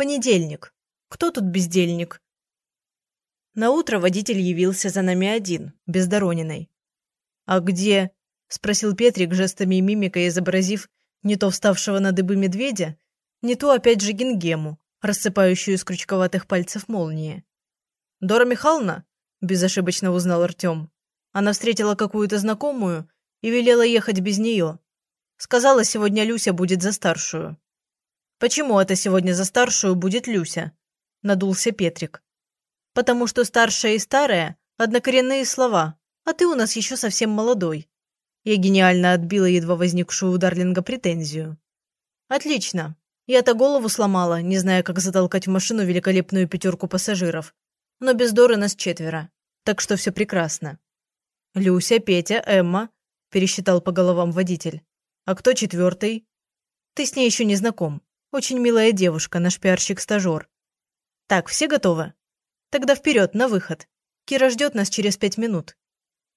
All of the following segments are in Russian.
Понедельник. Кто тут бездельник? На утро водитель явился за нами один, без Дорониной. «А где?» – спросил Петрик жестами и мимикой, изобразив не то вставшего на дыбы медведя, не то опять же гингему, рассыпающую из крючковатых пальцев молнии. «Дора Михайловна?» – безошибочно узнал Артем. Она встретила какую-то знакомую и велела ехать без нее. Сказала, сегодня Люся будет за старшую. «Почему это сегодня за старшую будет Люся?» – надулся Петрик. «Потому что старшая и старая – однокоренные слова, а ты у нас еще совсем молодой». Я гениально отбила едва возникшую у Дарлинга претензию. «Отлично. Я-то голову сломала, не зная, как затолкать в машину великолепную пятерку пассажиров. Но без Доры нас четверо, так что все прекрасно». «Люся, Петя, Эмма», – пересчитал по головам водитель. «А кто четвертый?» «Ты с ней еще не знаком. Очень милая девушка, наш пиарщик-стажер». «Так, все готовы?» «Тогда вперед, на выход. Кира ждет нас через пять минут».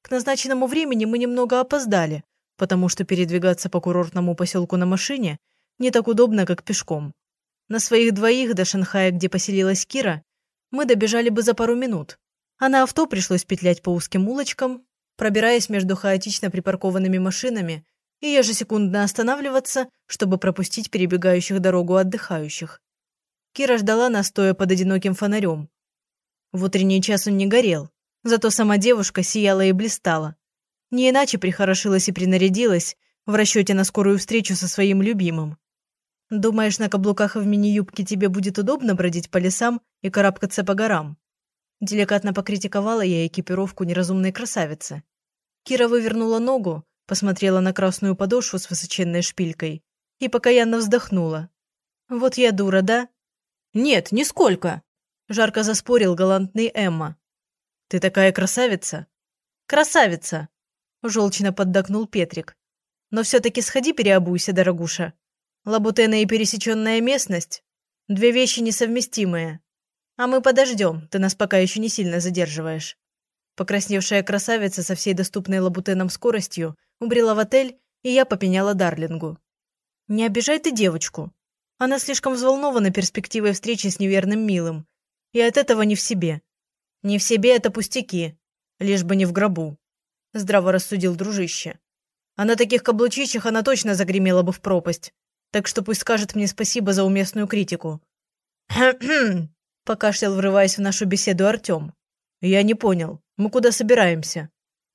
К назначенному времени мы немного опоздали, потому что передвигаться по курортному поселку на машине не так удобно, как пешком. На своих двоих до Шанхая, где поселилась Кира, мы добежали бы за пару минут, а на авто пришлось петлять по узким улочкам, пробираясь между хаотично припаркованными машинами и ежесекундно останавливаться, чтобы пропустить перебегающих дорогу отдыхающих. Кира ждала нас, стоя под одиноким фонарем. В утренний час он не горел, зато сама девушка сияла и блистала. Не иначе прихорошилась и принарядилась в расчете на скорую встречу со своим любимым. Думаешь, на каблуках и в мини-юбке тебе будет удобно бродить по лесам и карабкаться по горам? Деликатно покритиковала я экипировку неразумной красавицы. Кира вывернула ногу, посмотрела на красную подошву с высоченной шпилькой и покаянно вздохнула. «Вот я дура, да?» «Нет, нисколько!» – жарко заспорил галантный Эмма. «Ты такая красавица!» «Красавица!» – желчно поддакнул Петрик. «Но все-таки сходи переобуйся, дорогуша. Лабутена и пересеченная местность – две вещи несовместимые. А мы подождем, ты нас пока еще не сильно задерживаешь». Покрасневшая красавица со всей доступной лабутеном скоростью убрела в отель, и я попеняла Дарлингу. «Не обижай ты девочку. Она слишком взволнована перспективой встречи с неверным милым. И от этого не в себе. Не в себе это пустяки, лишь бы не в гробу», – здраво рассудил дружище. «А на таких каблучищах она точно загремела бы в пропасть. Так что пусть скажет мне спасибо за уместную критику». «Хм-хм», – покашлял, врываясь в нашу беседу Артем. «Я не понял. Мы куда собираемся?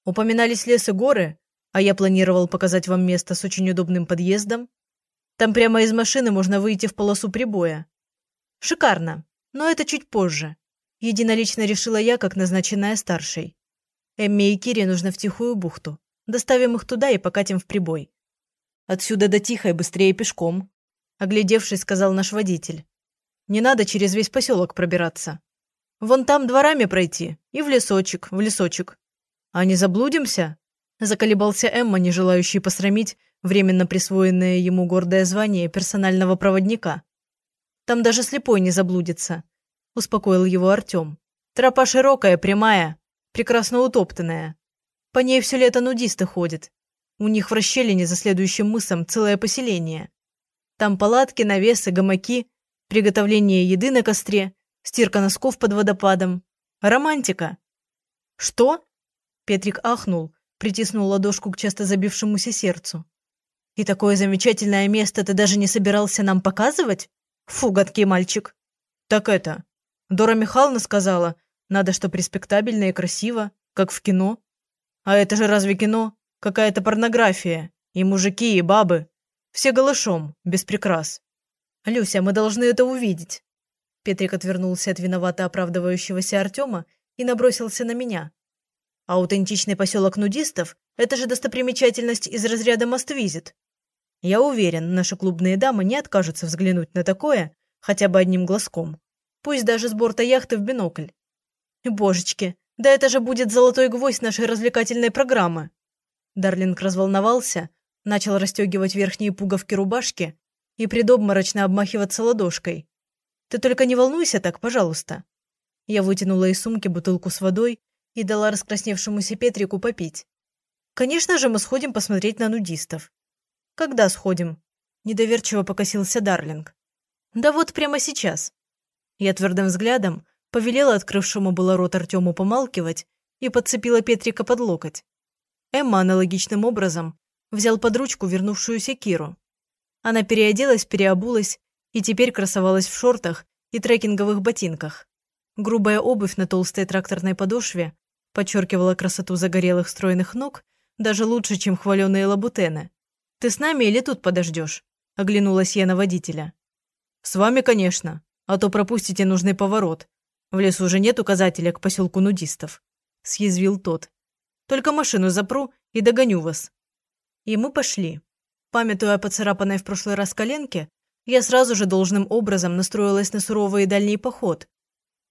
Упоминались лес и горы, а я планировал показать вам место с очень удобным подъездом. Там прямо из машины можно выйти в полосу прибоя. Шикарно, но это чуть позже. Единолично решила я, как назначенная старшей. Эмме и Кире нужно в Тихую бухту. Доставим их туда и покатим в прибой. Отсюда до Тихой быстрее пешком. Оглядевшись, сказал наш водитель. Не надо через весь поселок пробираться. Вон там дворами пройти и в лесочек, в лесочек. А не заблудимся?» Заколебался Эмма, не желающий посрамить временно присвоенное ему гордое звание персонального проводника. «Там даже слепой не заблудится», – успокоил его Артем. «Тропа широкая, прямая, прекрасно утоптанная. По ней все лето нудисты ходят. У них в расщелине за следующим мысом целое поселение. Там палатки, навесы, гамаки, приготовление еды на костре стирка носков под водопадом. Романтика. Что? Петрик ахнул, притиснул ладошку к часто забившемуся сердцу. И такое замечательное место ты даже не собирался нам показывать? Фу, гадкий мальчик. Так это. Дора Михайловна сказала, надо, чтоб респектабельно и красиво, как в кино. А это же разве кино? Какая-то порнография. И мужики, и бабы. Все голышом, без прикрас. Люся, мы должны это увидеть. Петрик отвернулся от виновато оправдывающегося Артема и набросился на меня. Аутентичный поселок нудистов – это же достопримечательность из разряда мост-визит. Я уверен, наши клубные дамы не откажутся взглянуть на такое хотя бы одним глазком. Пусть даже с борта яхты в бинокль. Божечки, да это же будет золотой гвоздь нашей развлекательной программы. Дарлинг разволновался, начал расстегивать верхние пуговки рубашки и предобморочно обмахиваться ладошкой. Ты только не волнуйся так, пожалуйста». Я вытянула из сумки бутылку с водой и дала раскрасневшемуся Петрику попить. «Конечно же, мы сходим посмотреть на нудистов». «Когда сходим?» – недоверчиво покосился Дарлинг. «Да вот прямо сейчас. Я твердым взглядом повелела открывшему было рот Артему помалкивать и подцепила Петрика под локоть. Эмма аналогичным образом взял под ручку вернувшуюся Киру. Она переоделась, переобулась и теперь красовалась в шортах и трекинговых ботинках. Грубая обувь на толстой тракторной подошве подчеркивала красоту загорелых стройных ног даже лучше, чем хваленые лабутены. «Ты с нами или тут подождешь?» – оглянулась я на водителя. «С вами, конечно, а то пропустите нужный поворот. В лесу уже нет указателя к поселку нудистов», – съязвил тот. «Только машину запру и догоню вас». И мы пошли. Памятуя о поцарапанной в прошлый раз коленке, я сразу же должным образом настроилась на суровый дальний поход.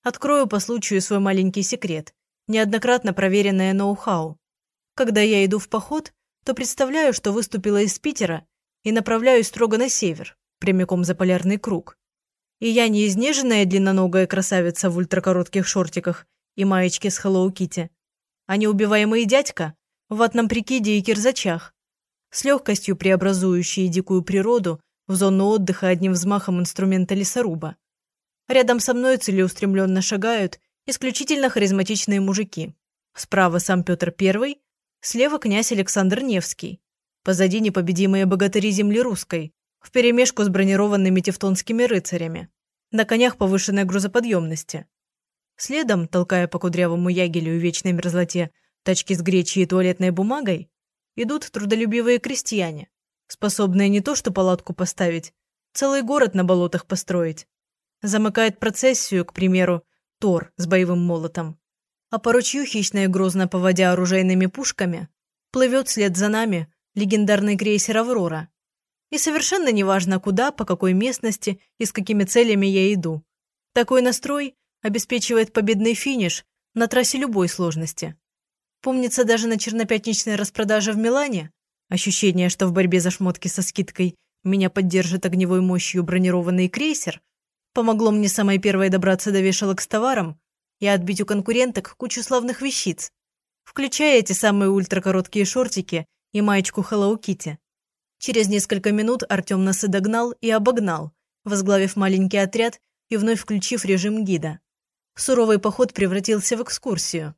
Открою по случаю свой маленький секрет, неоднократно проверенное ноу-хау. Когда я иду в поход, то представляю, что выступила из Питера и направляюсь строго на север, прямиком за полярный круг. И я не изнеженная длинноногая красавица в ультракоротких шортиках и маечке с Hello Kitty, а неубиваемый дядька в ватном прикиде и кирзачах, с легкостью преобразующие дикую природу в зону отдыха одним взмахом инструмента лесоруба. Рядом со мной целеустремленно шагают исключительно харизматичные мужики. Справа сам Петр I, Слева князь Александр Невский. Позади непобедимые богатыри земли русской, вперемешку с бронированными тевтонскими рыцарями. На конях повышенной грузоподъемности. Следом, толкая по кудрявому ягелю и вечной мерзлоте тачки с гречей и туалетной бумагой, идут трудолюбивые крестьяне, способные не то что палатку поставить, целый город на болотах построить. Замыкает процессию, к примеру, Тор с боевым молотом а по ручью, хищно и грозно поводя оружейными пушками, плывет вслед за нами легендарный крейсер «Аврора». И совершенно неважно, куда, по какой местности и с какими целями я иду. Такой настрой обеспечивает победный финиш на трассе любой сложности. Помнится, даже на чернопятничной распродаже в Милане ощущение, что в борьбе за шмотки со скидкой меня поддержит огневой мощью бронированный крейсер, помогло мне самой первой добраться до вешалок с товаром, и отбить у конкуренток кучу славных вещиц, включая эти самые ультракороткие шортики и маечку Hello Kitty. Через несколько минут Артем нас и догнал, и обогнал, возглавив маленький отряд и вновь включив режим гида. Суровый поход превратился в экскурсию,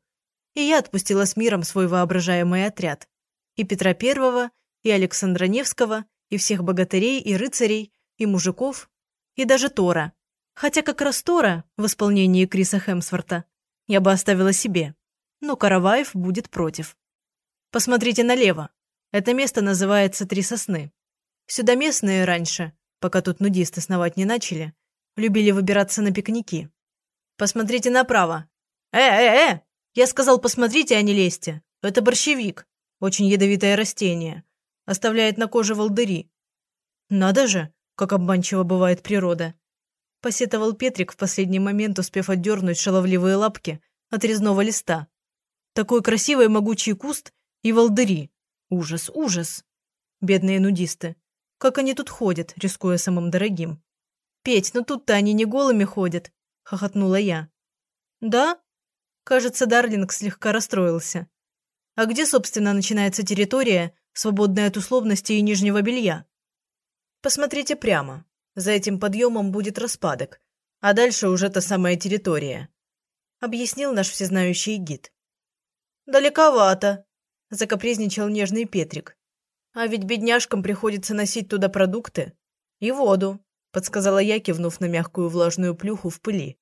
и я отпустила с миром свой воображаемый отряд. И Петра Первого, и Александра Невского, и всех богатырей, и рыцарей, и мужиков, и даже Тора, Хотя как раз Тора в исполнении Криса Хемсворта я бы оставила себе, но Караваев будет против. Посмотрите налево. Это место называется Три сосны. Сюда местные раньше, пока тут нудисты сновать не начали, любили выбираться на пикники. Посмотрите направо. Э-э-э! Я сказал, посмотрите, а не лезьте. Это борщевик. Очень ядовитое растение. Оставляет на коже волдыри. Надо же, как обманчиво бывает природа. Посетовал Петрик в последний момент, успев отдернуть шаловливые лапки от резного листа. Такой красивый могучий куст и волдыри. Ужас, ужас. Бедные нудисты. Как они тут ходят, рискуя самым дорогим. «Петь, ну тут-то они не голыми ходят», – хохотнула я. «Да?» Кажется, Дарлинг слегка расстроился. «А где, собственно, начинается территория, свободная от условностей и нижнего белья?» «Посмотрите прямо. За этим подъемом будет распадок, а дальше уже та самая территория», — объяснил наш всезнающий гид. «Далековато», — закапризничал нежный Петрик. «А ведь бедняжкам приходится носить туда продукты и воду», — подсказала я, кивнув на мягкую влажную плюху в пыли.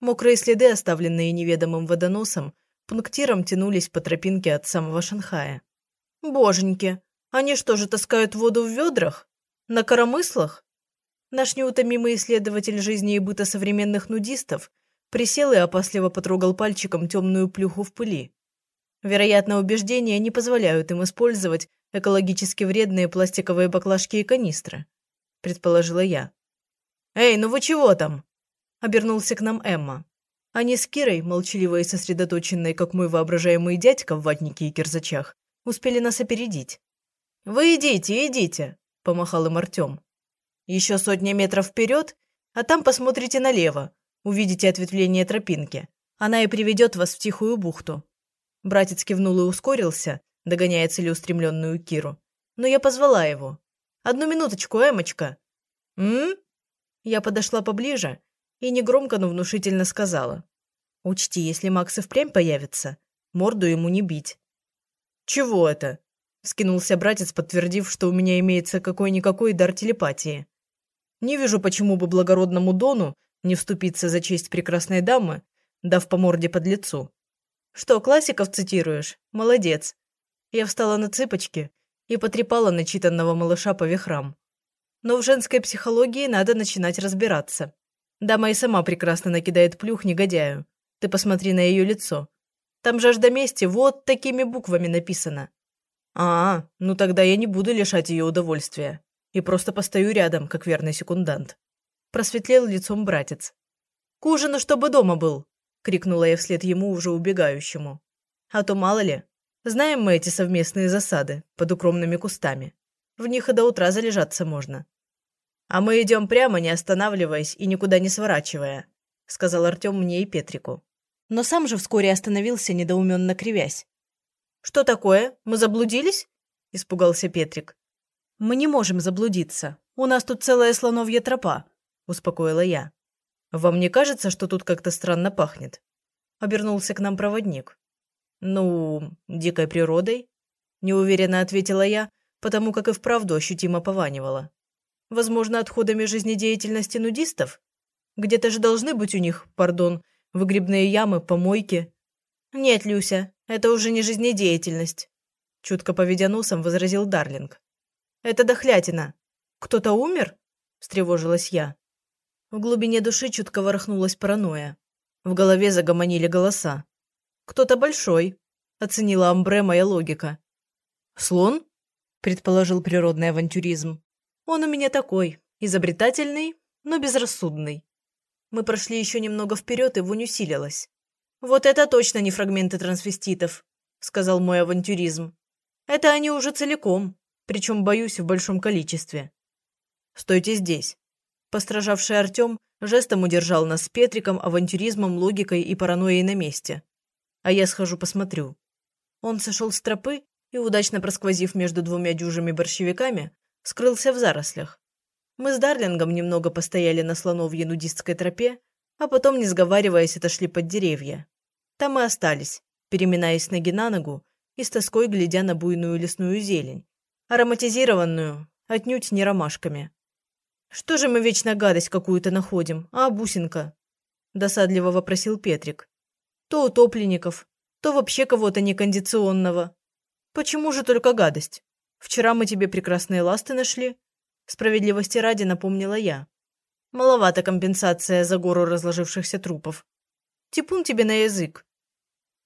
Мокрые следы, оставленные неведомым водоносом, пунктиром тянулись по тропинке от самого Шанхая. «Боженьки, они что же таскают воду в ведрах? На коромыслах?» Наш неутомимый исследователь жизни и быта современных нудистов присел и опасливо потрогал пальчиком темную плюху в пыли. Вероятно, убеждения не позволяют им использовать экологически вредные пластиковые баклажки и канистры, предположила я. «Эй, ну вы чего там?» – обернулся к нам Эмма. Они с Кирой, молчаливой и сосредоточенной, как мой воображаемый дядька в ватнике и кирзачах, успели нас опередить. «Вы идите, идите!» – помахал им Артем. Еще сотня метров вперед, а там посмотрите налево, увидите ответвление тропинки. Она и приведет вас в тихую бухту». Братец кивнул и ускорился, догоняя целеустремленную Киру. Но я позвала его. «Одну минуточку, Эмочка!» «М?» Я подошла поближе и негромко, но внушительно сказала. «Учти, если Макс и впрямь появится, морду ему не бить». «Чего это?» – скинулся братец, подтвердив, что у меня имеется какой-никакой дар телепатии. «Не вижу, почему бы благородному Дону не вступиться за честь прекрасной дамы, дав по морде под лицу. Что, классиков цитируешь? Молодец. Я встала на цыпочки и потрепала начитанного малыша по вихрам. Но в женской психологии надо начинать разбираться. Дама и сама прекрасно накидает плюх негодяю. Ты посмотри на ее лицо. Там жажда мести вот такими буквами написано. А, ну тогда я не буду лишать ее удовольствия. И просто постою рядом, как верный секундант. Просветлел лицом братец. «К ужину, чтобы дома был!» – крикнула я вслед ему, уже убегающему. «А то мало ли, знаем мы эти совместные засады под укромными кустами. В них и до утра залежаться можно. А мы идем прямо, не останавливаясь и никуда не сворачивая», – сказал Артем мне и Петрику. Но сам же вскоре остановился, недоуменно кривясь. «Что такое? Мы заблудились?» – испугался Петрик. «Мы не можем заблудиться. У нас тут целая слоновья тропа», – успокоила я. «Вам не кажется, что тут как-то странно пахнет?» – обернулся к нам проводник. «Ну, дикой природой», – неуверенно ответила я, потому как и вправду ощутимо пованивала. «Возможно, отходами жизнедеятельности нудистов? Где-то же должны быть у них, пардон, выгребные ямы, помойки». «Нет, Люся, это уже не жизнедеятельность», – чутко поведя носом, возразил Дарлинг. «Это дохлятина. Кто-то умер?» – встревожилась я. В глубине души чутко ворохнулась паранойя. В голове загомонили голоса. «Кто-то большой», – оценила Амбре моя логика. «Слон?» – предположил природный авантюризм. «Он у меня такой, изобретательный, но безрассудный». Мы прошли еще немного вперед, и вонь усилилась. «Вот это точно не фрагменты трансвеститов», – сказал мой авантюризм. «Это они уже целиком, причем, боюсь, в большом количестве». «Стойте здесь». Постражавший Артем жестом удержал нас с Петриком, авантюризмом, логикой и паранойей на месте а я схожу посмотрю». Он сошел с тропы и, удачно просквозив между двумя дюжими борщевиками, скрылся в зарослях. Мы с Дарлингом немного постояли на слоновьей нудистской тропе, а потом, не сговариваясь, отошли под деревья. Там мы остались, переминаясь ноги на ногу и с тоской глядя на буйную лесную зелень, ароматизированную, отнюдь не ромашками. «Что же мы вечно гадость какую-то находим, а, бусинка?» – досадливо вопросил Петрик то утопленников, то вообще кого-то некондиционного. Почему же только гадость? Вчера мы тебе прекрасные ласты нашли. Справедливости ради напомнила я. Маловато компенсация за гору разложившихся трупов. Типун тебе на язык.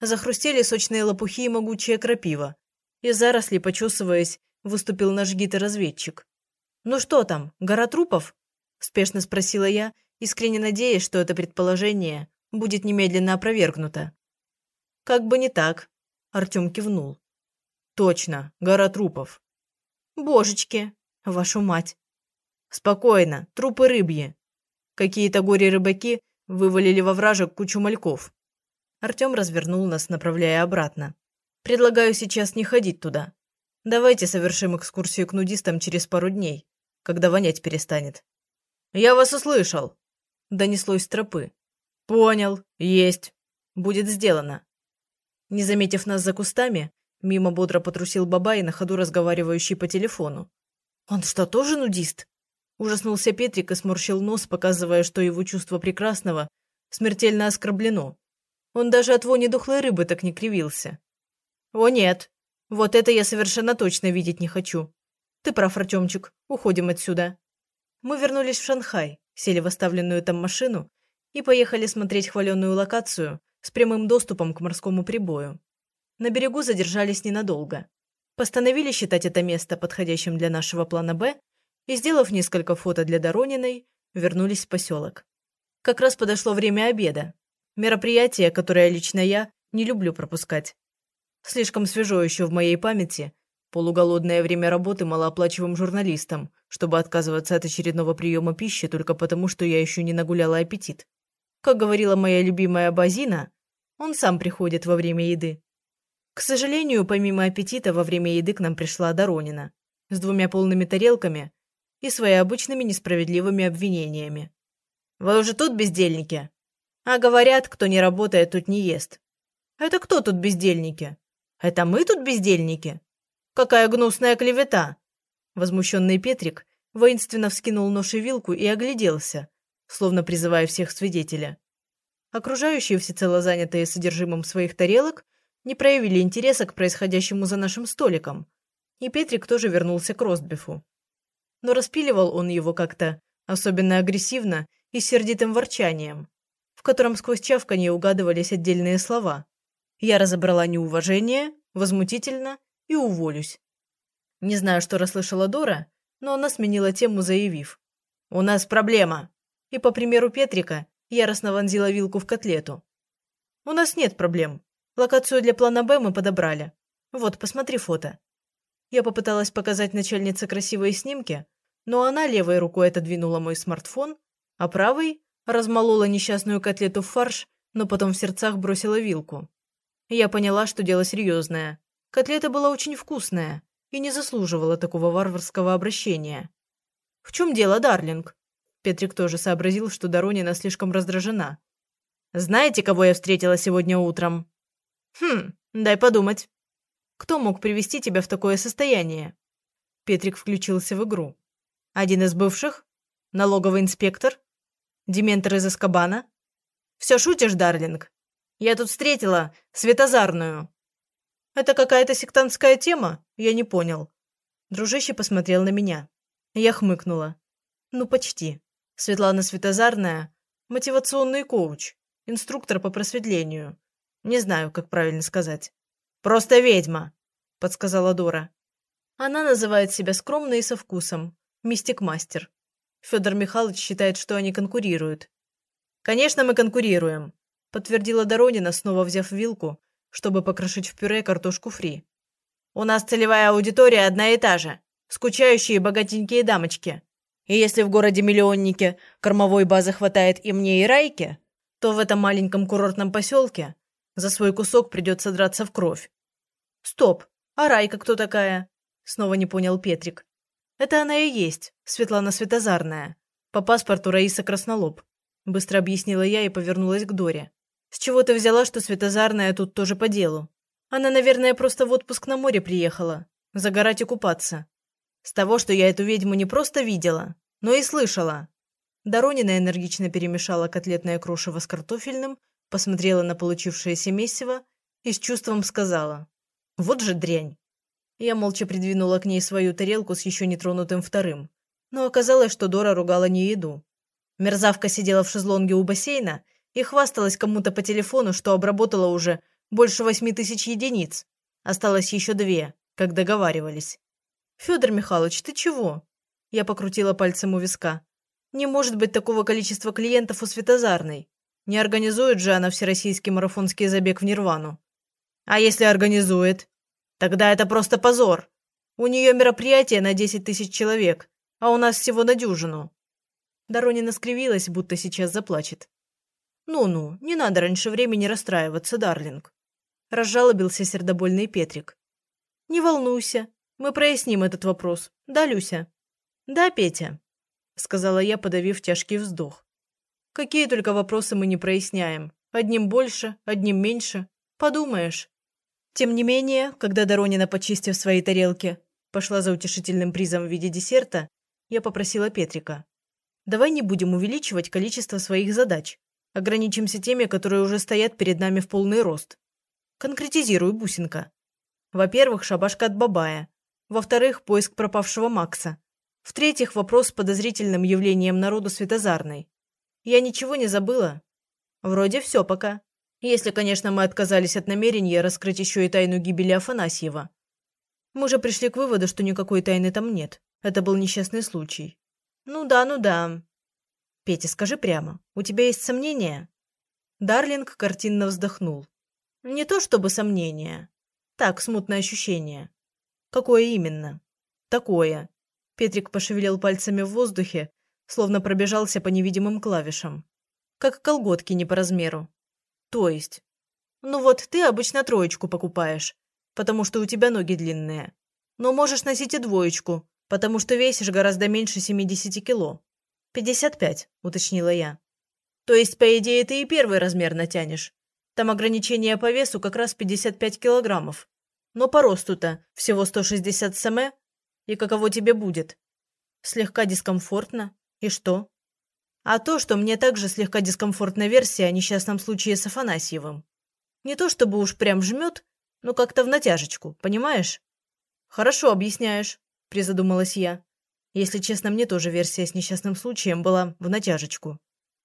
Захрустели сочные лопухи и могучая крапива. Из зарослей, почесываясь, выступил наш гид-разведчик. «Ну что там, гора трупов?» – спешно спросила я, искренне надеясь, что это предположение будет немедленно опровергнуто. Как бы не так, Артем кивнул. Точно, гора трупов. Божечки, вашу мать. Спокойно, трупы рыбьи. Какие-то горе-рыбаки вывалили во вражек кучу мальков. Артем развернул нас, направляя обратно. Предлагаю сейчас не ходить туда. Давайте совершим экскурсию к нудистам через пару дней, когда вонять перестанет. «Я вас услышал!» – донеслось с тропы. «Понял. Есть. Будет сделано». Не заметив нас за кустами, мимо бодро потрусил Бабай, на ходу разговаривающий по телефону. «Он что, тоже нудист?» Ужаснулся Петрик и сморщил нос, показывая, что его чувство прекрасного смертельно оскорблено. Он даже от вони духлой рыбы так не кривился. «О нет, вот это я совершенно точно видеть не хочу. Ты прав, Артемчик, уходим отсюда». Мы вернулись в Шанхай, сели в оставленную там машину и поехали смотреть хваленную локацию с прямым доступом к морскому прибою. На берегу задержались ненадолго. Постановили считать это место подходящим для нашего плана «Б» и, сделав несколько фото для Дорониной, вернулись в поселок. Как раз подошло время обеда. Мероприятие, которое лично я не люблю пропускать. Слишком свежо еще в моей памяти полуголодное время работы малооплачиваемым журналистом, чтобы отказываться от очередного приема пищи только потому, что я еще не нагуляла аппетит. Как говорила моя любимая Базина, он сам приходит во время еды. К сожалению, помимо аппетита, во время еды к нам пришла Доронина с двумя полными тарелками и своими обычными несправедливыми обвинениями. Вы уже тут, бездельники? А говорят, кто не работает, тут не ест. Это кто тут бездельники? Это мы тут бездельники? Какая гнусная клевета!» Возмущенный Петрик воинственно вскинул нож и вилку и огляделся, словно призывая всех свидетеля. Окружающие, всецело занятые содержимым своих тарелок, не проявили интереса к происходящему за нашим столиком, и Петрик тоже вернулся к ростбифу. Но распиливал он его как-то особенно агрессивно и сердитым ворчанием, в котором сквозь чавканье угадывались отдельные слова. Я разобрала неуважение, возмутительно и уволюсь. Не знаю, что расслышала Дора, но она сменила тему, заявив. «У нас проблема!» И, по примеру Петрика, яростно вонзила вилку в котлету. «У нас нет проблем. Локацию для плана «Б» мы подобрали. Вот, посмотри фото». Я попыталась показать начальнице красивые снимки, но она левой рукой отодвинула мой смартфон, а правой размолола несчастную котлету в фарш, но потом в сердцах бросила вилку. Я поняла, что дело серьезное. Котлета была очень вкусная и не заслуживала такого варварского обращения. «В чем дело, Дарлинг?» Петрик тоже сообразил, что Доронина слишком раздражена. «Знаете, кого я встретила сегодня утром?» «Хм, дай подумать. Кто мог привести тебя в такое состояние?» Петрик включился в игру. «Один из бывших? Налоговый инспектор? Дементор из Эскобана? Все шутишь, Дарлинг? Я тут встретила Светозарную». «Это какая-то сектантская тема? Я не понял». Дружище посмотрел на меня. Я хмыкнула. «Ну, почти. Светлана Светозарная – мотивационный коуч, инструктор по просветлению. Не знаю, как правильно сказать. «Просто ведьма», – подсказала Дора. Она называет себя скромной и со вкусом. Мистик-мастер. Федор Михайлович считает, что они конкурируют. «Конечно, мы конкурируем», – подтвердила Доронина, снова взяв вилку, чтобы покрошить в пюре картошку фри. «У нас целевая аудитория одна и та же. Скучающие богатенькие дамочки. И если в городе-миллионнике кормовой базы хватает и мне, и Райке, то в этом маленьком курортном поселке за свой кусок придется драться в кровь. Стоп, а Райка кто такая? Снова не понял Петрик. Это она и есть, Светлана Светозарная. По паспорту Раиса Краснолоб. Быстро объяснила я и повернулась к Доре. С чего ты взяла, что Светозарная тут тоже по делу? Она, наверное, просто в отпуск на море приехала. Загорать и купаться. С того, что я эту ведьму не просто видела, но и слышала. Доронина энергично перемешала котлетное крошево с картофельным, посмотрела на получившееся месиво и с чувством сказала «Вот же дрянь!». Я молча придвинула к ней свою тарелку с еще нетронутым вторым, но оказалось, что Дора ругала не еду. Мерзавка сидела в шезлонге у бассейна и хвасталась кому-то по телефону, что обработала уже больше восьми тысяч единиц. Осталось еще две, как договаривались. «Федор Михайлович, ты чего?» Я покрутила пальцем у виска. «Не может быть такого количества клиентов у Светозарной. Не организует же она всероссийский марафонский забег в Нирвану. А если организует? Тогда это просто позор. У нее мероприятие на 10 тысяч человек, а у нас всего на дюжину». Доронина скривилась, будто сейчас заплачет. «Ну-ну, не надо раньше времени расстраиваться, Дарлинг», – разжалобился сердобольный Петрик. «Не волнуйся, мы проясним этот вопрос. Да, Люся?» «Да, Петя», – сказала я, подавив тяжкий вздох. «Какие только вопросы мы не проясняем. Одним больше, одним меньше. Подумаешь». Тем не менее, когда Доронина, почистив свои тарелки, пошла за утешительным призом в виде десерта, я попросила Петрика. «Давай не будем увеличивать количество своих задач. Ограничимся теми, которые уже стоят перед нами в полный рост. Конкретизирую, бусинка. Во-первых, шабашка от Бабая. Во-вторых, поиск пропавшего Макса. В-третьих, вопрос с подозрительным явлением народу Светозарной. Я ничего не забыла? Вроде все пока. Если, конечно, мы отказались от намерения раскрыть еще и тайну гибели Афанасьева. Мы же пришли к выводу, что никакой тайны там нет. Это был несчастный случай. Ну да, ну да. Петя, скажи прямо, у тебя есть сомнения? Дарлинг картинно вздохнул. Не то чтобы сомнения. Так, смутное ощущение. «Какое именно?» «Такое». Петрик пошевелил пальцами в воздухе, словно пробежался по невидимым клавишам. Как колготки не по размеру. То есть? Ну вот ты обычно троечку покупаешь, потому что у тебя ноги длинные. Но можешь носить и двоечку, потому что весишь гораздо меньше 70 кило. «Пятьдесят пять», – уточнила я. То есть, по идее, ты и первый размер натянешь. Там ограничение по весу как раз 55 килограммов. Но по росту-то всего 160 см. И каково тебе будет? Слегка дискомфортно. И что? А то, что мне также слегка дискомфортная версия о несчастном случае с Афанасьевым. Не то чтобы уж прям жмет, но как-то в натяжечку, понимаешь? Хорошо объясняешь, призадумалась я. Если честно, мне тоже версия с несчастным случаем была в натяжечку.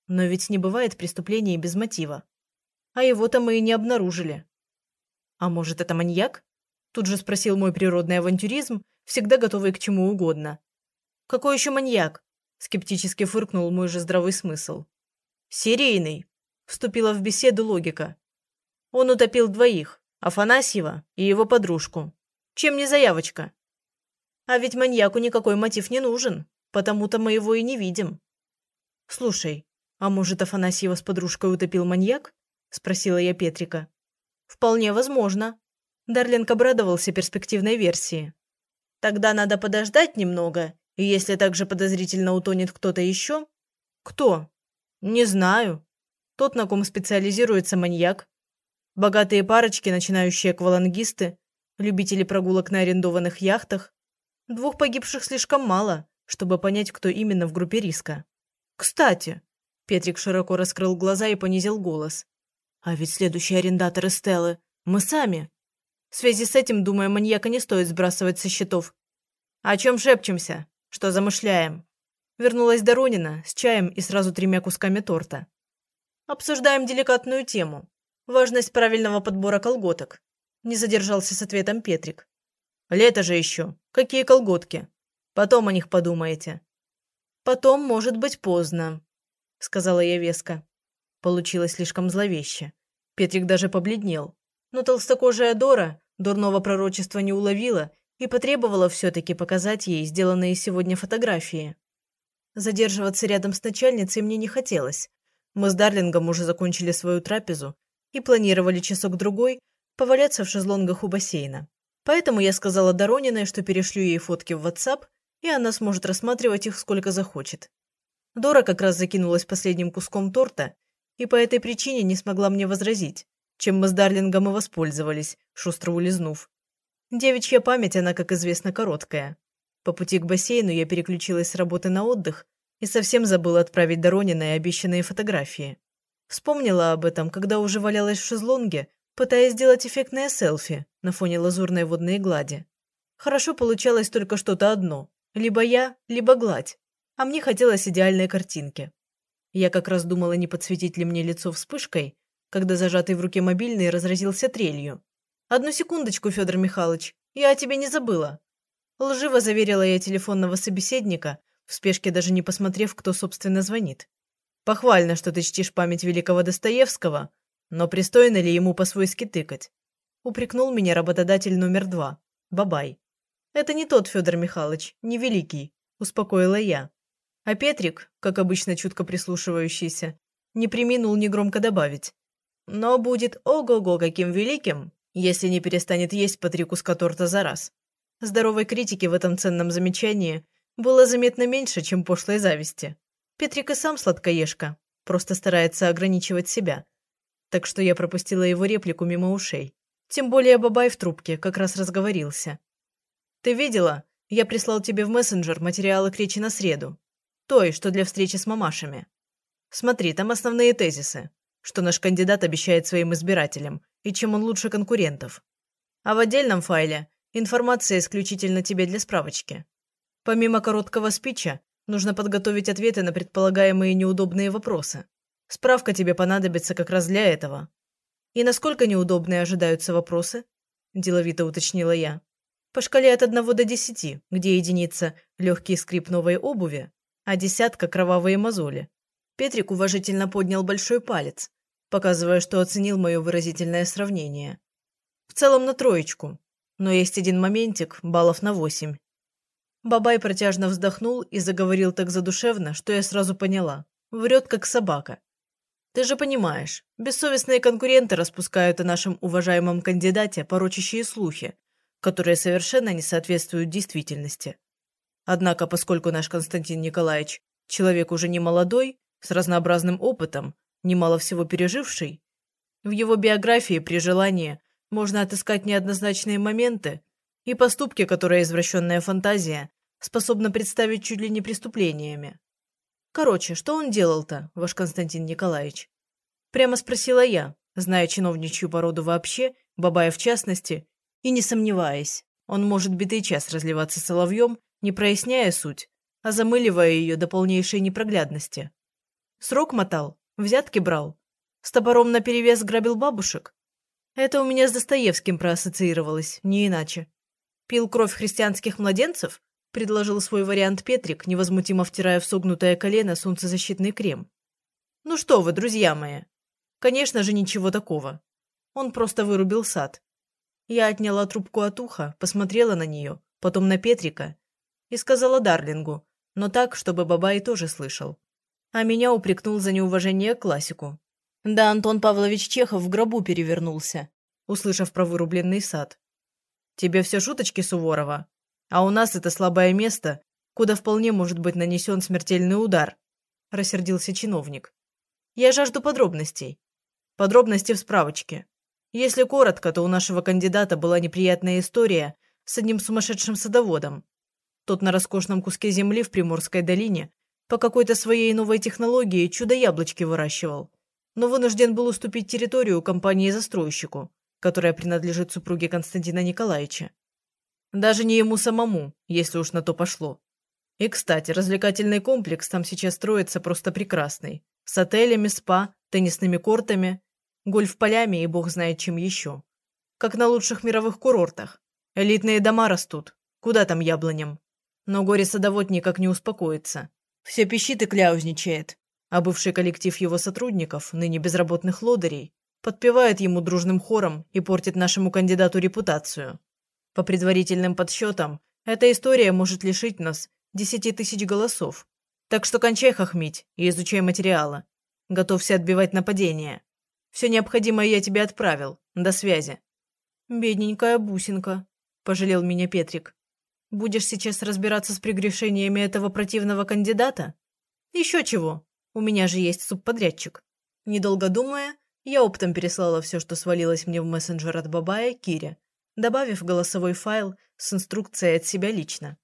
Но ведь не бывает преступлений без мотива. А его-то мы и не обнаружили. А может, это маньяк? Тут же спросил мой природный авантюризм, всегда готовый к чему угодно. Какой еще маньяк? Скептически фыркнул мой же здравый смысл. Серийный. Вступила в беседу логика. Он утопил двоих. Афанасьева и его подружку. Чем не заявочка? А ведь маньяку никакой мотив не нужен, потому-то мы его и не видим. Слушай, а может Афанасьева с подружкой утопил маньяк? Спросила я Петрика. Вполне возможно. Дарлинг обрадовался перспективной версии. Тогда надо подождать немного, и если так же подозрительно утонет кто-то еще... Кто? Не знаю. Тот, на ком специализируется маньяк, Богатые парочки, начинающие аквалангисты, любители прогулок на арендованных яхтах. Двух погибших слишком мало, чтобы понять, кто именно в группе риска. «Кстати», – Петрик широко раскрыл глаза и понизил голос, «а ведь следующий арендатор Стеллы – мы сами. В связи с этим, думаю, маньяка не стоит сбрасывать со счетов. О чем шепчемся? Что замышляем?» Вернулась Доронина с чаем и сразу тремя кусками торта. «Обсуждаем деликатную тему. Важность правильного подбора колготок. Не задержался с ответом Петрик. Лето же еще. Какие колготки? Потом о них подумаете. Потом может быть поздно, сказала я веско. Получилось слишком зловеще. Петрик даже побледнел. Но толстокожая Дора дурного пророчества не уловила и потребовала все-таки показать ей сделанные сегодня фотографии. Задерживаться рядом с начальницей мне не хотелось. Мы с Дарлингом уже закончили свою трапезу и планировали часок-другой поваляться в шезлонгах у бассейна. Поэтому я сказала Дорониной, что перешлю ей фотки в WhatsApp, и она сможет рассматривать их сколько захочет. Дора как раз закинулась последним куском торта и по этой причине не смогла мне возразить, чем мы с Дарлингом и воспользовались, шустро улизнув. Девичья память, она, как известно, короткая. По пути к бассейну я переключилась с работы на отдых и совсем забыла отправить Доронина обещанные фотографии. Вспомнила об этом, когда уже валялась в шезлонге, пытаясь сделать эффектное селфи на фоне лазурной водной глади. Хорошо получалось только что-то одно. Либо я, либо гладь. А мне хотелось идеальной картинки. Я как раз думала, не подсветить ли мне лицо вспышкой, когда зажатый в руке мобильный разразился трелью. «Одну секундочку, Федор Михайлович, я о тебе не забыла». Лживо заверила я телефонного собеседника, в спешке даже не посмотрев, кто, собственно, звонит. Похвально, что ты чтишь память великого Достоевского, но пристойно ли ему по-свойски тыкать? Упрекнул меня работодатель номер два, Бабай. Это не тот Федор Михайлович, не великий, успокоила я. А Петрик, как обычно чутко прислушивающийся, не приминул негромко добавить. Но будет ого-го каким великим, если не перестанет есть по три куска торта за раз. Здоровой критики в этом ценном замечании было заметно меньше, чем пошлой зависти. Петрик и сам сладкоежка, просто старается ограничивать себя. Так что я пропустила его реплику мимо ушей. Тем более Бабай в трубке как раз разговорился. «Ты видела? Я прислал тебе в мессенджер материалы к речи на среду. Той, что для встречи с мамашами. Смотри, там основные тезисы, что наш кандидат обещает своим избирателям и чем он лучше конкурентов. А в отдельном файле информация исключительно тебе для справочки. Помимо короткого спича, Нужно подготовить ответы на предполагаемые неудобные вопросы. Справка тебе понадобится как раз для этого. И насколько неудобные ожидаются вопросы? Деловито уточнила я. По шкале от одного до десяти, где единица – легкий скрип новой обуви, а десятка – кровавые мозоли. Петрик уважительно поднял большой палец, показывая, что оценил мое выразительное сравнение. В целом на троечку, но есть один моментик, баллов на восемь. Бабай протяжно вздохнул и заговорил так задушевно, что я сразу поняла. Врет, как собака. Ты же понимаешь, бессовестные конкуренты распускают о нашем уважаемом кандидате порочащие слухи, которые совершенно не соответствуют действительности. Однако, поскольку наш Константин Николаевич человек уже не молодой, с разнообразным опытом, немало всего переживший. В его биографии при желании можно отыскать неоднозначные моменты и поступки, которые извращенная фантазия способна представить чуть ли не преступлениями. Короче, что он делал-то, ваш Константин Николаевич? Прямо спросила я, зная чиновничью породу вообще, Бабая в частности, и не сомневаясь, он может битый час разливаться соловьем, не проясняя суть, а замыливая ее до полнейшей непроглядности. Срок мотал, взятки брал, с топором наперевес грабил бабушек. Это у меня с Достоевским проассоциировалось, не иначе. Пил кровь христианских младенцев? Предложил свой вариант Петрик, невозмутимо втирая в согнутое колено солнцезащитный крем. Ну что вы, друзья мои. Конечно же, ничего такого. Он просто вырубил сад. Я отняла трубку от уха, посмотрела на нее, потом на Петрика и сказала Дарлингу, но так, чтобы Бабай тоже слышал. А меня упрекнул за неуважение к классику. Да, Антон Павлович Чехов в гробу перевернулся, услышав про вырубленный сад. «Тебе все шуточки, Суворова? А у нас это слабое место, куда вполне может быть нанесен смертельный удар», – рассердился чиновник. «Я жажду подробностей. Подробности в справочке. Если коротко, то у нашего кандидата была неприятная история с одним сумасшедшим садоводом. Тот на роскошном куске земли в Приморской долине по какой-то своей новой технологии чудо-яблочки выращивал, но вынужден был уступить территорию компании-застройщику, которая принадлежит супруге Константина Николаевича. Даже не ему самому, если уж на то пошло. И, кстати, развлекательный комплекс там сейчас строится просто прекрасный. С отелями, спа, теннисными кортами гольф-полями и бог знает чем еще. Как на лучших мировых курортах. Элитные дома растут. Куда там яблоням? Но горе-садовод никак не успокоится. Все пищит и кляузничает. А бывший коллектив его сотрудников, ныне безработных лодырей, подпевает ему дружным хором и портит нашему кандидату репутацию. По предварительным подсчетам, эта история может лишить нас десяти тысяч голосов. Так что кончай хохмить и изучай материалы. Готовься отбивать нападение. Все необходимое я тебе отправил. До связи». «Бедненькая бусинка», – пожалел меня Петрик. «Будешь сейчас разбираться с прегрешениями этого противного кандидата? Еще чего. У меня же есть субподрядчик». Недолго думая, я оптом переслала все, что свалилось мне в мессенджер от Бабая, Кире, добавив голосовой файл с инструкцией от себя лично.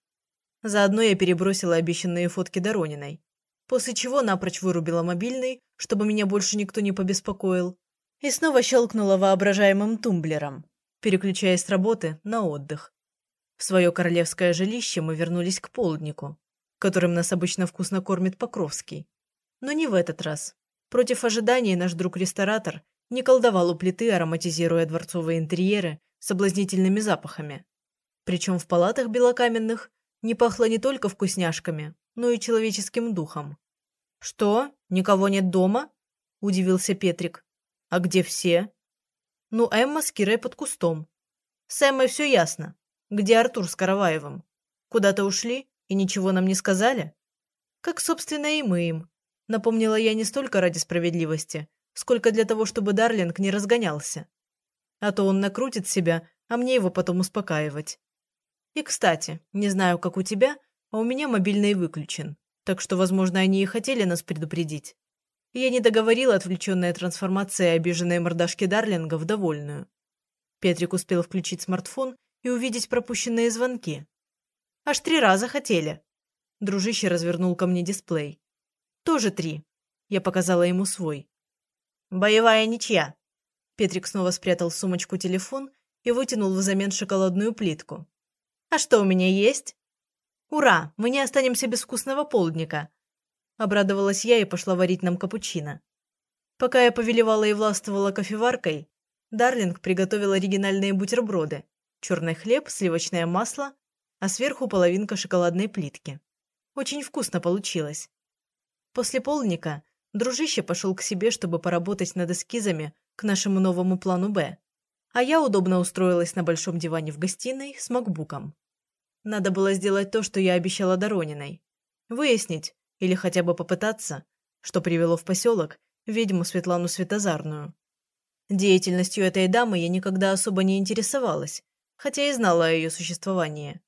Заодно я перебросила обещанные фотки Дорониной, после чего напрочь вырубила мобильный, чтобы меня больше никто не побеспокоил, и снова щелкнула воображаемым тумблером, переключаясь с работы на отдых. В свое королевское жилище мы вернулись к полднику, которым нас обычно вкусно кормит Покровский. Но не в этот раз. Против ожиданий наш друг-ресторатор не колдовал у плиты, ароматизируя дворцовые интерьеры соблазнительными запахами. Причем в палатах белокаменных не пахло не только вкусняшками, но и человеческим духом. «Что? Никого нет дома?» – удивился Петрик. «А где все?» «Ну, Эмма с Кирой под кустом. С Эммой все ясно. Где Артур с Караваевым? Куда-то ушли и ничего нам не сказали?» «Как, собственно, и мы им», – напомнила я не столько ради справедливости, сколько для того, чтобы Дарлинг не разгонялся. А то он накрутит себя, а мне его потом успокаивать. И, кстати, не знаю, как у тебя, а у меня мобильный выключен, так что, возможно, они и хотели нас предупредить. Я не договорила отвлеченная трансформация обиженной мордашки Дарлинга в довольную. Петрик успел включить смартфон и увидеть пропущенные звонки. Аж три раза хотели. Дружище развернул ко мне дисплей. Тоже три. Я показала ему свой. Боевая ничья. Петрик снова спрятал в сумочку телефон и вытянул взамен шоколадную плитку. А что у меня есть? «Ура! Мы не останемся без вкусного полдника!» Обрадовалась я и пошла варить нам капучино. Пока я повелевала и властвовала кофеваркой, Дарлинг приготовил оригинальные бутерброды, черный хлеб, сливочное масло, а сверху половинка шоколадной плитки. Очень вкусно получилось. После полдника дружище пошел к себе, чтобы поработать над эскизами к нашему новому плану «Б», а я удобно устроилась на большом диване в гостиной с макбуком. Надо было сделать то, что я обещала Дорониной. Выяснить, или хотя бы попытаться, что привело в поселок ведьму Светлану Светозарную. Деятельностью этой дамы я никогда особо не интересовалась, хотя и знала о ее существовании.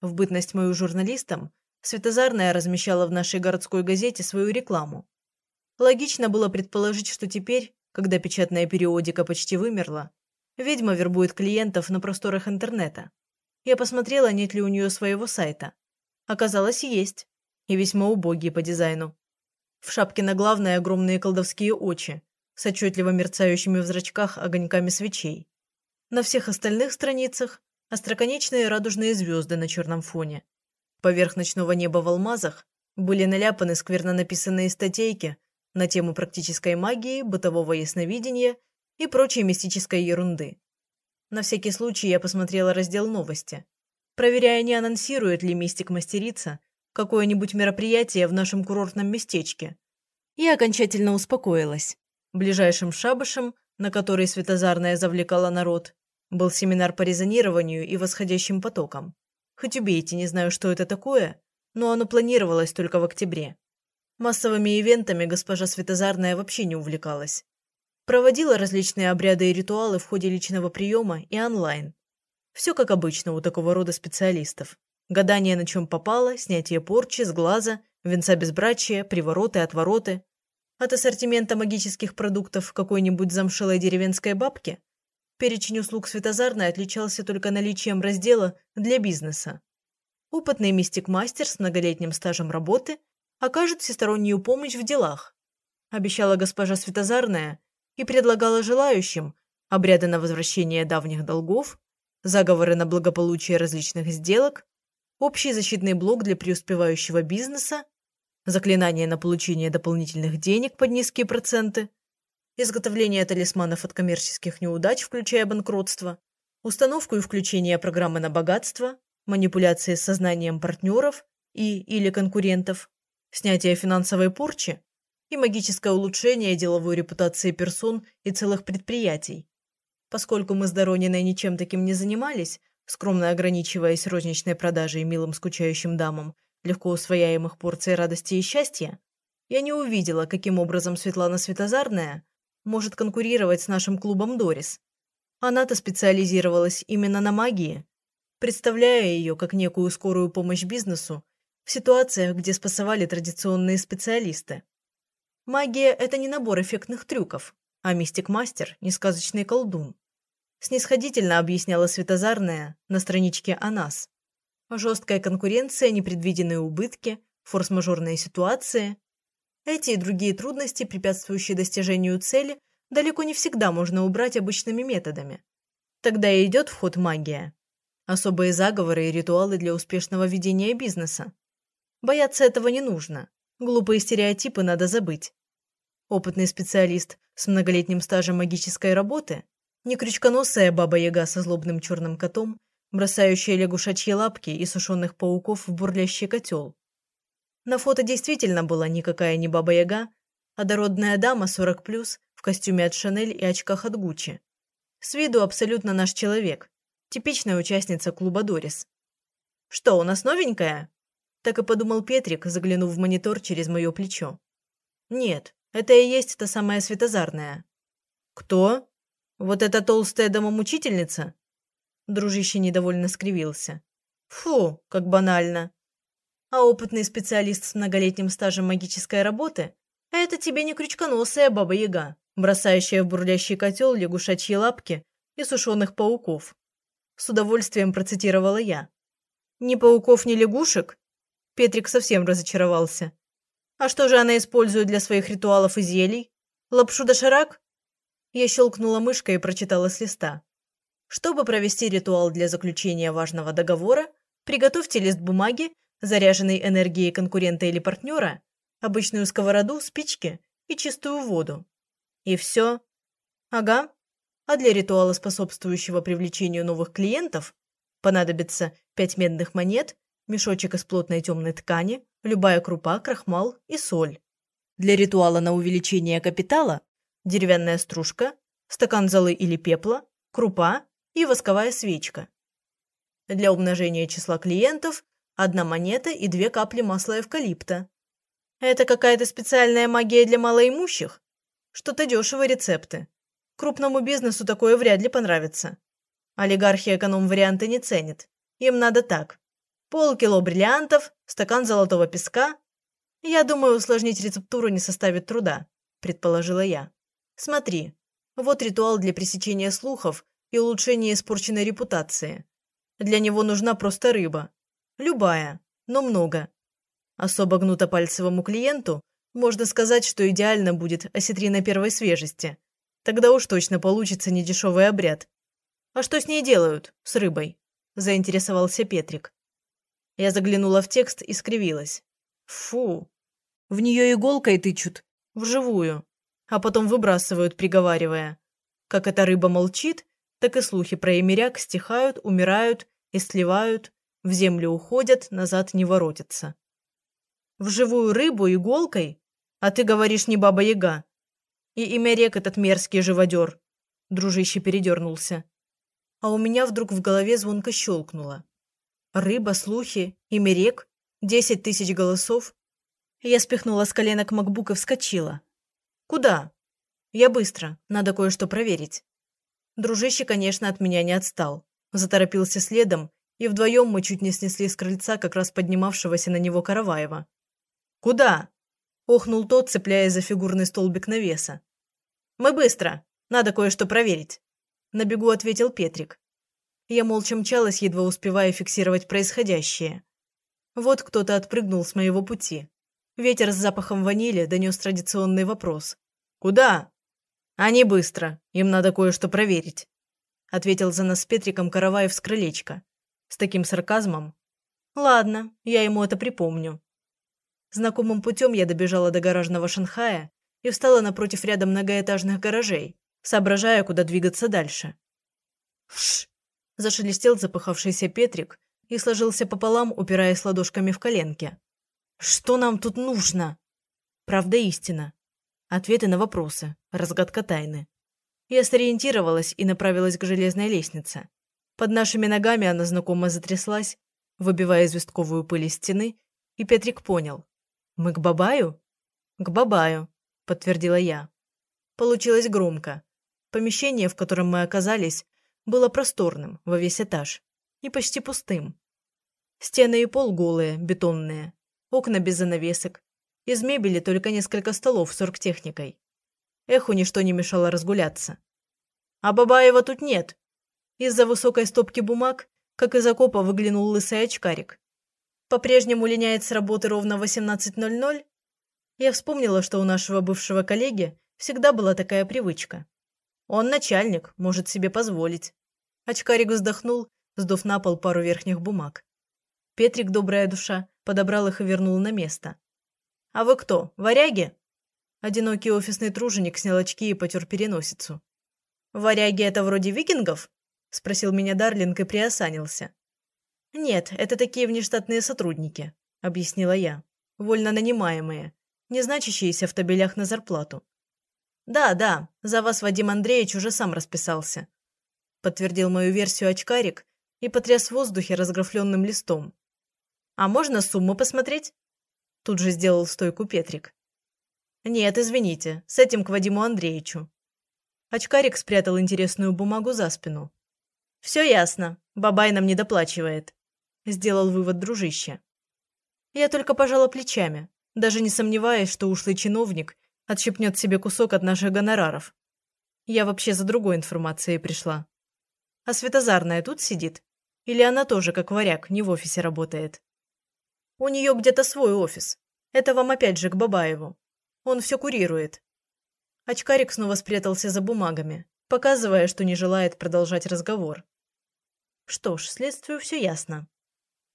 В бытность мою журналистом Светозарная размещала в нашей городской газете свою рекламу. Логично было предположить, что теперь, когда печатная периодика почти вымерла, ведьма вербует клиентов на просторах интернета. Я посмотрела, нет ли у нее своего сайта. Оказалось, есть. И весьма убогий по дизайну. В шапке на главной огромные колдовские очи с отчетливо мерцающими в зрачках огоньками свечей. На всех остальных страницах остроконечные радужные звезды на черном фоне. Поверх ночного неба в алмазах были наляпаны скверно написанные статейки на тему практической магии, бытового ясновидения и прочей мистической ерунды. На всякий случай я посмотрела раздел «Новости», проверяя, не анонсирует ли мистик-мастерица какое-нибудь мероприятие в нашем курортном местечке. И окончательно успокоилась. Ближайшим шабашем, на который Светозарная завлекала народ, был семинар по резонированию и восходящим потокам. Хоть убейте, не знаю, что это такое, но оно планировалось только в октябре. Массовыми ивентами госпожа Светозарная вообще не увлекалась. Проводила различные обряды и ритуалы в ходе личного приема и онлайн. Все как обычно у такого рода специалистов. Гадание на чем попало, снятие порчи с глаза, венца безбрачия, привороты, отвороты. От ассортимента магических продуктов какой-нибудь замшелой деревенской бабки перечень услуг Светозарной отличался только наличием раздела «для бизнеса». Опытный мистик-мастер с многолетним стажем работы окажет всестороннюю помощь в делах, обещала госпожа Светозарная и предлагала желающим обряды на возвращение давних долгов, заговоры на благополучие различных сделок, общий защитный блок для преуспевающего бизнеса, заклинание на получение дополнительных денег под низкие проценты, изготовление талисманов от коммерческих неудач, включая банкротство, установку и включение программы на богатство, манипуляции с сознанием партнеров и или конкурентов, снятие финансовой порчи и магическое улучшение деловой репутации персон и целых предприятий. Поскольку мы с Дорониной ничем таким не занимались, скромно ограничиваясь розничной продажей милым скучающим дамам легко усвояемых порций радости и счастья, я не увидела, каким образом Светлана Светозарная может конкурировать с нашим клубом «Дорис». Она-то специализировалась именно на магии, представляя ее как некую скорую помощь бизнесу в ситуациях, где спасовали традиционные специалисты. Магия – это не набор эффектных трюков, а мистик-мастер – не сказочный колдун. Снисходительно объясняла Светозарная на страничке о нас. Жесткая конкуренция, непредвиденные убытки, форс-мажорные ситуации. Эти и другие трудности, препятствующие достижению цели, далеко не всегда можно убрать обычными методами. Тогда и идет в ход магия. Особые заговоры и ритуалы для успешного ведения бизнеса. Бояться этого не нужно. Глупые стереотипы надо забыть. Опытный специалист с многолетним стажем магической работы, не крючконосая баба-яга со злобным черным котом, бросающая лягушачьи лапки и сушеных пауков в бурлящий котел. На фото действительно была никакая не баба-яга, а дородная дама 40+, в костюме от Шанель и очках от Гуччи. С виду абсолютно наш человек, типичная участница клуба Дорис. «Что, у нас новенькая?» Так и подумал Петрик, заглянув в монитор через мое плечо. Нет, это и есть та самая Светозарная. Кто? Вот эта толстая домомучительница? Дружище недовольно скривился. Фу, как банально. А опытный специалист с многолетним стажем магической работы – это тебе не крючконосая баба-яга, бросающая в бурлящий котел лягушачьи лапки и сушеных пауков. С удовольствием процитировала я. Ни пауков, ни лягушек Петрик совсем разочаровался. А что же она использует для своих ритуалов и зелий? Лапшу доширак? Я щелкнула мышкой и прочитала с листа. Чтобы провести ритуал для заключения важного договора, приготовьте лист бумаги, заряженный энергией конкурента или партнера, обычную сковороду, спички и чистую воду. И все. Ага. А для ритуала, способствующего привлечению новых клиентов, понадобится пять медных монет, мешочек из плотной темной ткани, любая крупа, крахмал и соль. Для ритуала на увеличение капитала деревянная стружка, стакан золы или пепла, крупа и восковая свечка. Для умножения числа клиентов одна монета и две капли масла эвкалипта. Это какая-то специальная магия для малоимущих? Что-то дешевые рецепты. Крупному бизнесу такое вряд ли понравится. Олигархи эконом-варианты не ценят. Им надо так полкило бриллиантов, стакан золотого песка. «Я думаю, усложнить рецептуру не составит труда», – предположила я. «Смотри, вот ритуал для пресечения слухов и улучшения испорченной репутации. Для него нужна просто рыба. Любая, но много. Особо гнутопальцевому клиенту можно сказать, что идеально будет осетрина первой свежести. Тогда уж точно получится недешевый обряд. А что с ней делают, с рыбой? Заинтересовался Петрик. Я заглянула в текст и скривилась. Фу. В нее иголкой тычут. Вживую. А потом выбрасывают, приговаривая. Как эта рыба молчит, так и слухи про эмиряк стихают, умирают и сливают, в землю уходят, назад не воротятся. В живую рыбу иголкой? А ты говоришь, не баба-яга. И имя рек этот мерзкий живодер. Дружище передернулся. А у меня вдруг в голове звонко щелкнуло. Рыба, слухи, имя рек, десять тысяч голосов. Я спихнула с коленок макбук и вскочила. «Куда?» «Я быстро. Надо кое-что проверить». Дружище, конечно, от меня не отстал. Заторопился следом, и вдвоем мы чуть не снесли с крыльца как раз поднимавшегося на него Караваева. «Куда?» – охнул тот, цепляясь за фигурный столбик навеса. «Мы быстро. Надо кое-что проверить». На бегу ответил Петрик. Я молча мчалась, едва успевая фиксировать происходящее. Вот кто-то отпрыгнул с моего пути. Ветер с запахом ванили донес традиционный вопрос. «Куда?» «Они быстро. Им надо кое-что проверить», – ответил за нас с Петриком Караваев с крылечка. С таким сарказмом. «Ладно, я ему это припомню». Знакомым путем я добежала до гаражного Шанхая и встала напротив ряда многоэтажных гаражей, соображая, куда двигаться дальше. «Вш!» – зашелестел запыхавшийся Петрик и сложился пополам, упираясь ладошками в коленки. «Что нам тут нужно?» «Правда истина. Ответы на вопросы. Разгадка тайны». Я сориентировалась и направилась к железной лестнице. Под нашими ногами она знакомо затряслась, выбивая известковую пыль из стены, и Петрик понял. «Мы к Бабаю?» «К Бабаю», – подтвердила я. Получилось громко. Помещение, в котором мы оказались, было просторным во весь этаж и почти пустым. Стены и пол голые, бетонные, окна без занавесок. Из мебели только несколько столов с оргтехникой. Эху ничто не мешало разгуляться. «А Бабаева тут нет!» Из-за высокой стопки бумаг, как из окопа, выглянул лысый очкарик. «По-прежнему линяет с работы ровно в 18.00?» Я вспомнила, что у нашего бывшего коллеги всегда была такая привычка. Он начальник, может себе позволить. Очкарик вздохнул, сдув на пол пару верхних бумаг. Петрик, добрая душа, подобрал их и вернул на место. «А вы кто, варяги?» Одинокий офисный труженик снял очки и потер переносицу. «Варяги – это вроде викингов?» – спросил меня Дарлинг и приосанился. «Нет, это такие внештатные сотрудники», – объяснила я. «Вольно нанимаемые, не значащиеся в табелях на зарплату. «Да, да, за вас Вадим Андреевич уже сам расписался», подтвердил мою версию очкарик и потряс в воздухе разграфленным листом. «А можно сумму посмотреть?» Тут же сделал стойку Петрик. «Нет, извините, с этим к Вадиму Андреевичу». Очкарик спрятал интересную бумагу за спину. «Все ясно, Бабай нам не доплачивает», – сделал вывод дружище. Я только пожала плечами, даже не сомневаясь, что ушлый чиновник отщепнет себе кусок от наших гонораров. Я вообще за другой информацией пришла. А Светозарная тут сидит? Или она тоже, как варяг, не в офисе работает? У нее где-то свой офис. Это вам опять же к Бабаеву. Он все курирует. Очкарик снова спрятался за бумагами, показывая, что не желает продолжать разговор. Что ж, следствию все ясно.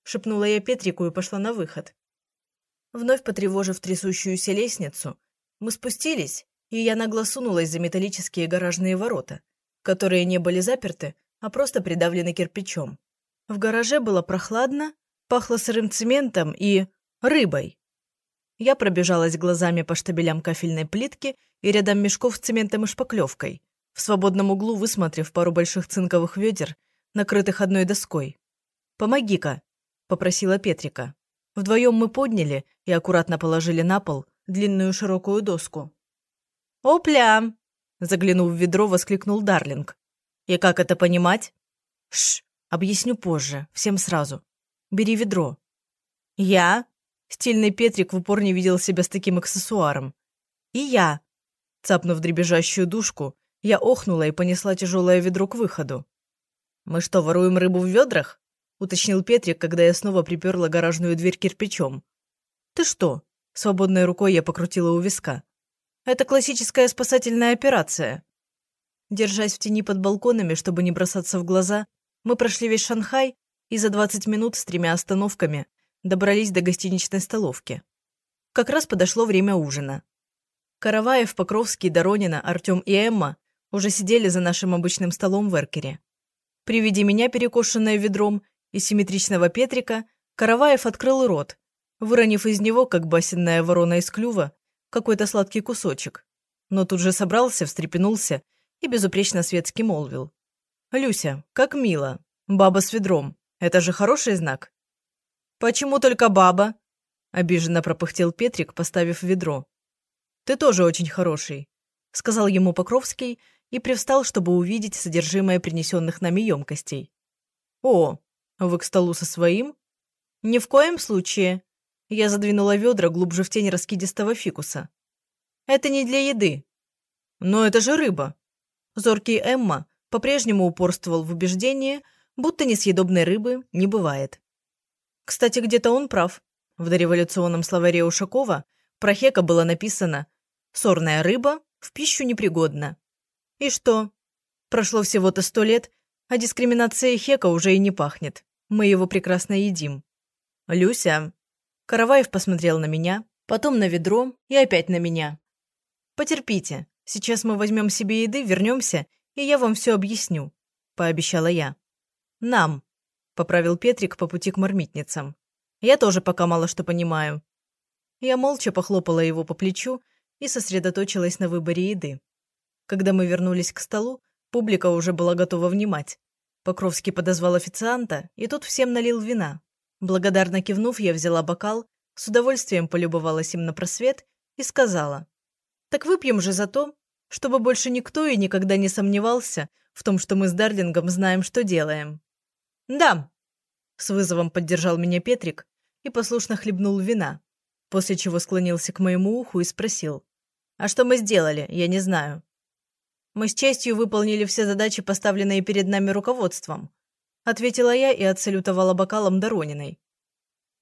Шепнула я Петрику и пошла на выход. Вновь потревожив трясущуюся лестницу, мы спустились, и я нагло сунулась за металлические гаражные ворота, которые не были заперты, а просто придавлены кирпичом. В гараже было прохладно, пахло сырым цементом и... рыбой. Я пробежалась глазами по штабелям кафельной плитки и рядам мешков с цементом и шпаклевкой, в свободном углу высмотрев пару больших цинковых ведер, накрытых одной доской. «Помоги-ка», – попросила Петрика. Вдвоем мы подняли и аккуратно положили на пол длинную широкую доску. «Опля!» – заглянув в ведро, воскликнул Дарлинг. «И как это понимать?» «Шш, объясню позже, всем сразу. Бери ведро». «Я?» Стильный Петрик в упор не видел себя с таким аксессуаром. И я. Цапнув дребезжащую душку, я охнула и понесла тяжелое ведро к выходу. «Мы что, воруем рыбу в ведрах?» — уточнил Петрик, когда я снова приперла гаражную дверь кирпичом. «Ты что?» — свободной рукой я покрутила у виска. «Это классическая спасательная операция». Держась в тени под балконами, чтобы не бросаться в глаза, мы прошли весь Шанхай и за 20 минут с тремя остановками добрались до гостиничной столовки. Как раз подошло время ужина. Караваев, Покровский, Доронина, Артем и Эмма уже сидели за нашим обычным столом в эркере. При виде меня, перекошенное ведром, и симметричного Петрика, Караваев открыл рот, выронив из него, как басенная ворона из клюва, какой-то сладкий кусочек. Но тут же собрался, встрепенулся и безупречно светски молвил. «Люся, как мило. Баба с ведром. Это же хороший знак». «Почему только баба?» – обиженно пропыхтел Петрик, поставив ведро. «Ты тоже очень хороший», – сказал ему Покровский и привстал, чтобы увидеть содержимое принесенных нами емкостей. «О, вы к столу со своим?» «Ни в коем случае». Я задвинула ведра глубже в тень раскидистого фикуса. «Это не для еды». «Но это же рыба». Зоркий Эмма по-прежнему упорствовал в убеждении, будто несъедобной рыбы не бывает. Кстати, где-то он прав. В дореволюционном словаре Ушакова про хека было написано «сорная рыба в пищу непригодна». И что? Прошло всего-то сто лет, а дискриминация хека уже и не пахнет. Мы его прекрасно едим. «Люся!» Караваев посмотрел на меня, потом на ведро и опять на меня. «Потерпите. Сейчас мы возьмем себе еды, вернемся, и я вам все объясню», – пообещала я. «Нам», поправил Петрик по пути к мармитницам. «Я тоже пока мало что понимаю». Я молча похлопала его по плечу и сосредоточилась на выборе еды. Когда мы вернулись к столу, публика уже была готова внимать. Покровский подозвал официанта, и тот всем налил вина. Благодарно кивнув, я взяла бокал, с удовольствием полюбовалась им на просвет и сказала. «Так выпьем же за то, чтобы больше никто и никогда не сомневался в том, что мы с Дарлингом знаем, что делаем». «Да!» – с вызовом поддержал меня Петрик и послушно хлебнул вина, после чего склонился к моему уху и спросил. «А что мы сделали? Я не знаю». «Мы с честью выполнили все задачи, поставленные перед нами руководством», – ответила я и отсалютовала бокалом Дорониной.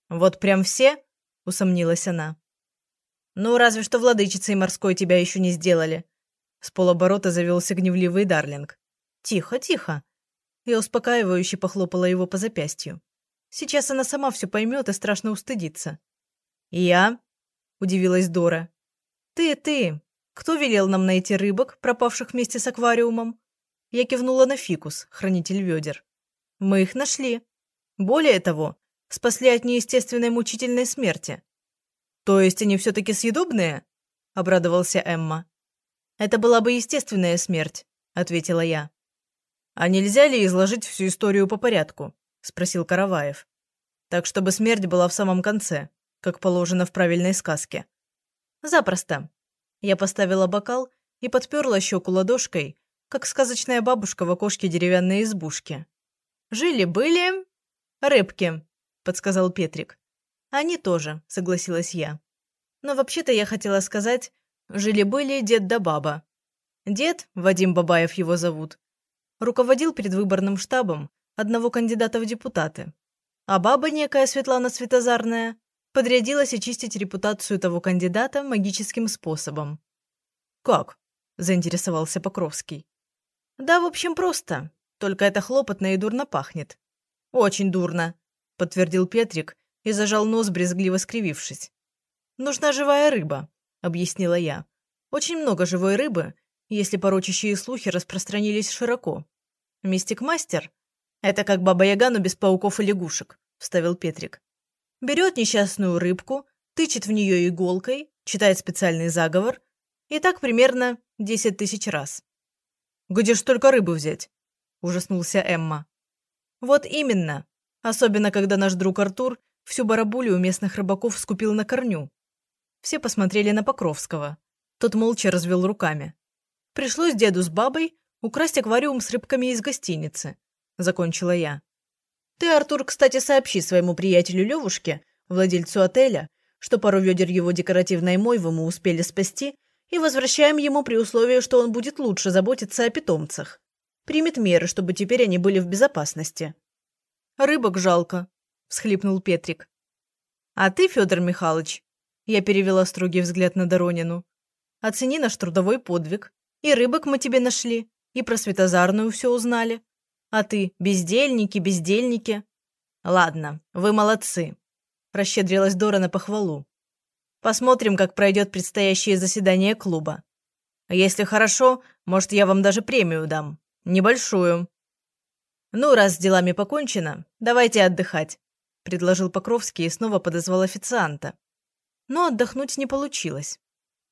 «Вот прям все?» – усомнилась она. «Ну, разве что владычицей морской тебя еще не сделали». С полоборота завелся гневливый Дарлинг. «Тихо, тихо. Я успокаивающе похлопала его по запястью. Сейчас она сама все поймет и страшно устыдится. «Я?» – удивилась Дора. «Ты, ты! Кто велел нам найти рыбок, пропавших вместе с аквариумом?» Я кивнула на фикус, хранитель ведер. «Мы их нашли. Более того, спасли от неестественной мучительной смерти». «То есть они все-таки съедобные?» – обрадовался Эмма. «Это была бы естественная смерть», – ответила я. «А нельзя ли изложить всю историю по порядку?» – спросил Караваев. «Так, чтобы смерть была в самом конце, как положено в правильной сказке». «Запросто». Я поставила бокал и подперла щеку ладошкой, как сказочная бабушка в окошке деревянной избушки. «Жили-были рыбки», – подсказал Петрик. «Они тоже», – согласилась я. «Но вообще-то я хотела сказать, жили-были дед да баба. Дед, Вадим Бабаев его зовут, руководил предвыборным штабом одного кандидата в депутаты. А баба некая Светлана Светозарная подрядилась очистить репутацию того кандидата магическим способом. «Как?» – заинтересовался Покровский. «Да, в общем, просто. Только это хлопотно и дурно пахнет». «Очень дурно», – подтвердил Петрик и зажал нос, брезгливо скривившись. «Нужна живая рыба», – объяснила я. «Очень много живой рыбы, если порочащие слухи распространились широко. «Мистик-мастер? Это как баба-яга, но без пауков и лягушек», – вставил Петрик. «Берет несчастную рыбку, тычет в нее иголкой, читает специальный заговор, и так примерно десять тысяч раз». «Где ж столько рыбы взять?» – ужаснулся Эмма. «Вот именно. Особенно, когда наш друг Артур всю барабулю у местных рыбаков скупил на корню». Все посмотрели на Покровского. Тот молча развел руками. Пришлось деду с бабой украсть аквариум с рыбками из гостиницы», – закончила я. «Ты, Артур, кстати, сообщи своему приятелю Левушке, владельцу отеля, что пару ведер его декоративной мойвы мы успели спасти, и возвращаем ему при условии, что он будет лучше заботиться о питомцах. Примет меры, чтобы теперь они были в безопасности. «Рыбок жалко», – всхлипнул Петрик. «А ты, Федор Михайлович», – я перевела строгий взгляд на Доронину, – «оцени наш трудовой подвиг. И рыбок мы тебе нашли, и про Светозарную все узнали. А ты – бездельники, бездельники». «Ладно, вы молодцы», – расщедрилась Дора на похвалу. «Посмотрим, как пройдет предстоящее заседание клуба. Если хорошо, может, я вам даже премию дам. Небольшую». «Ну, раз с делами покончено, давайте отдыхать», – предложил Покровский и снова подозвал официанта. Но отдохнуть не получилось.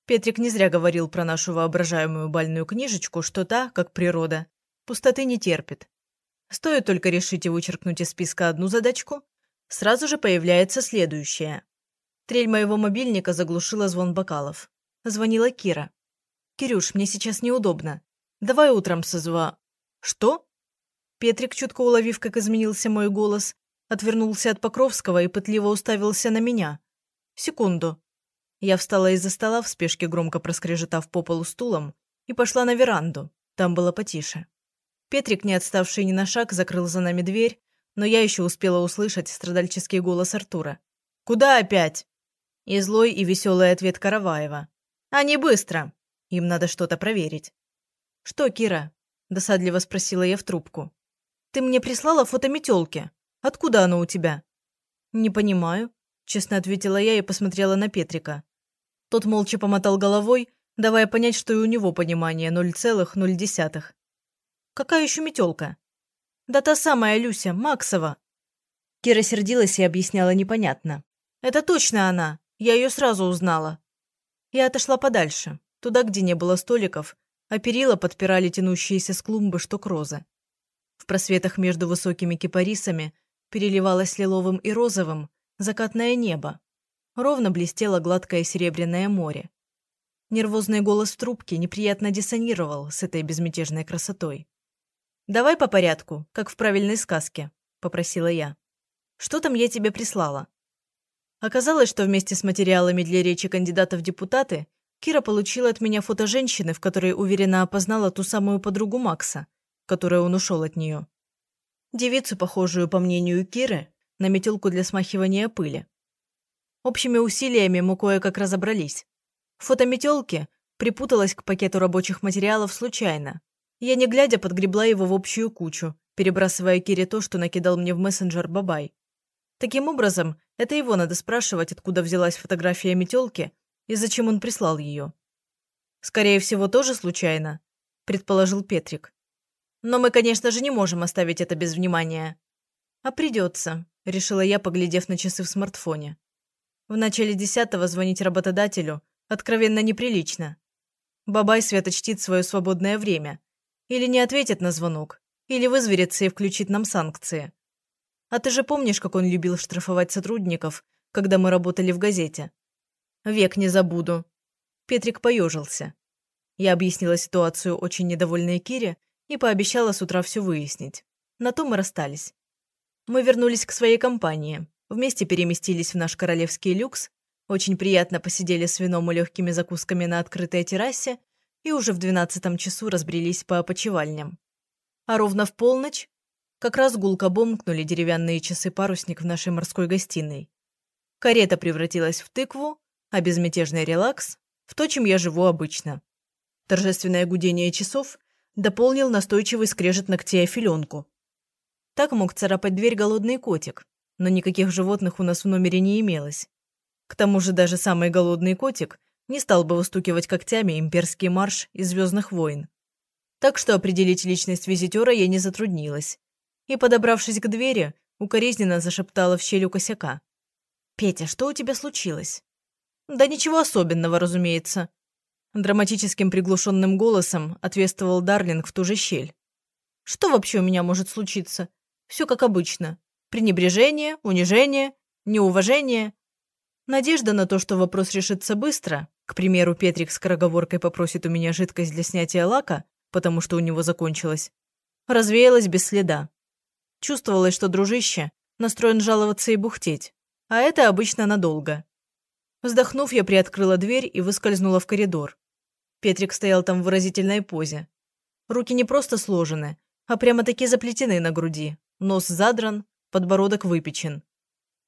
Петрик не зря говорил про нашу воображаемую бальную книжечку, что та, как природа, пустоты не терпит. Стоит только решить и вычеркнуть из списка одну задачку, сразу же появляется следующая. Трель моего мобильника заглушила звон бокалов. Звонила Кира. «Кирюш, мне сейчас неудобно. Давай утром созва...» «Что?» Петрик, чутко уловив, как изменился мой голос, отвернулся от Покровского и пытливо уставился на меня. «Секунду». Я встала из-за стола, в спешке громко проскрежетав по полу стулом, и пошла на веранду. Там было потише. Петрик, не отставший ни на шаг, закрыл за нами дверь, но я еще успела услышать страдальческий голос Артура. «Куда опять?» И злой и веселый ответ Караваева. «А не быстро. Им надо что-то проверить». «Что, Кира?» – досадливо спросила я в трубку. Ты мне прислала фото метелки. Откуда оно у тебя?» «Не понимаю», – честно ответила я и посмотрела на Петрика. Тот молча помотал головой, давая понять, что и у него понимание 0,0. «Какая еще метелка?» «Да та самая Люся, Максова». Кира сердилась и объясняла непонятно. «Это точно она. Я ее сразу узнала». Я отошла подальше, туда, где не было столиков, а перила подпирали тянущиеся с клумбы штук розы. В просветах между высокими кипарисами переливалось лиловым и розовым закатное небо. Ровно блестело гладкое серебряное море. Нервозный голос в трубке неприятно диссонировал с этой безмятежной красотой. «Давай по порядку, как в правильной сказке», – попросила я. «Что там я тебе прислала?» Оказалось, что вместе с материалами для речи кандидата в депутаты Кира получила от меня фото женщины, в которой уверенно опознала ту самую подругу Макса, которой он ушел от нее. Девицу, похожую, по мнению Киры, на метелку для смахивания пыли. Общими усилиями мы кое-как разобрались. Фото метелки припуталось к пакету рабочих материалов случайно. Я, не глядя, подгребла его в общую кучу, перебрасывая Кире то, что накидал мне в мессенджер Бабай. Таким образом, это его надо спрашивать, откуда взялась фотография метелки и зачем он прислал ее. «Скорее всего, тоже случайно», – предположил Петрик. Но мы, конечно же, не можем оставить это без внимания. А придется, решила я, поглядев на часы в смартфоне. В начале десятого звонить работодателю откровенно неприлично. Бабай свято чтит свое свободное время. Или не ответит на звонок, или вызверится и включит нам санкции. А ты же помнишь, как он любил штрафовать сотрудников, когда мы работали в газете? Век не забуду. Петрик поежился. Я объяснила ситуацию очень недовольной Кире и пообещала с утра все выяснить. На то мы расстались. Мы вернулись к своей компании, вместе переместились в наш королевский люкс, очень приятно посидели с вином и легкими закусками на открытой террасе и уже в двенадцатом часу разбрелись по опочивальням. А ровно в полночь как раз гулко бомкнули деревянные часы-парусник в нашей морской гостиной. Карета превратилась в тыкву, а безмятежный релакс – в то, чем я живу обычно. Торжественное гудение часов дополнил настойчивый скрежет ногтей о филенку. Так мог царапать дверь голодный котик, но никаких животных у нас в номере не имелось. К тому же даже самый голодный котик не стал бы выстукивать когтями имперский марш из «Звездных войн». Так что определить личность визитера я не затруднилась. И, подобравшись к двери, укоризненно зашептала в щель у косяка. «Петя, что у тебя случилось?» «Да ничего особенного, разумеется», Драматическим приглушенным голосом ответствовал Дарлинг в ту же щель. «Что вообще у меня может случиться? Все как обычно. Пренебрежение, унижение, неуважение. Надежда на то, что вопрос решится быстро, к примеру, Петрик с скороговоркой попросит у меня жидкость для снятия лака, потому что у него закончилась, развеялась без следа. Чувствовалось, что дружище настроен жаловаться и бухтеть, а это обычно надолго. Вздохнув, я приоткрыла дверь и выскользнула в коридор. Петрик стоял там в выразительной позе. Руки не просто сложены, а прямо-таки заплетены на груди. Нос задран, подбородок выпечен.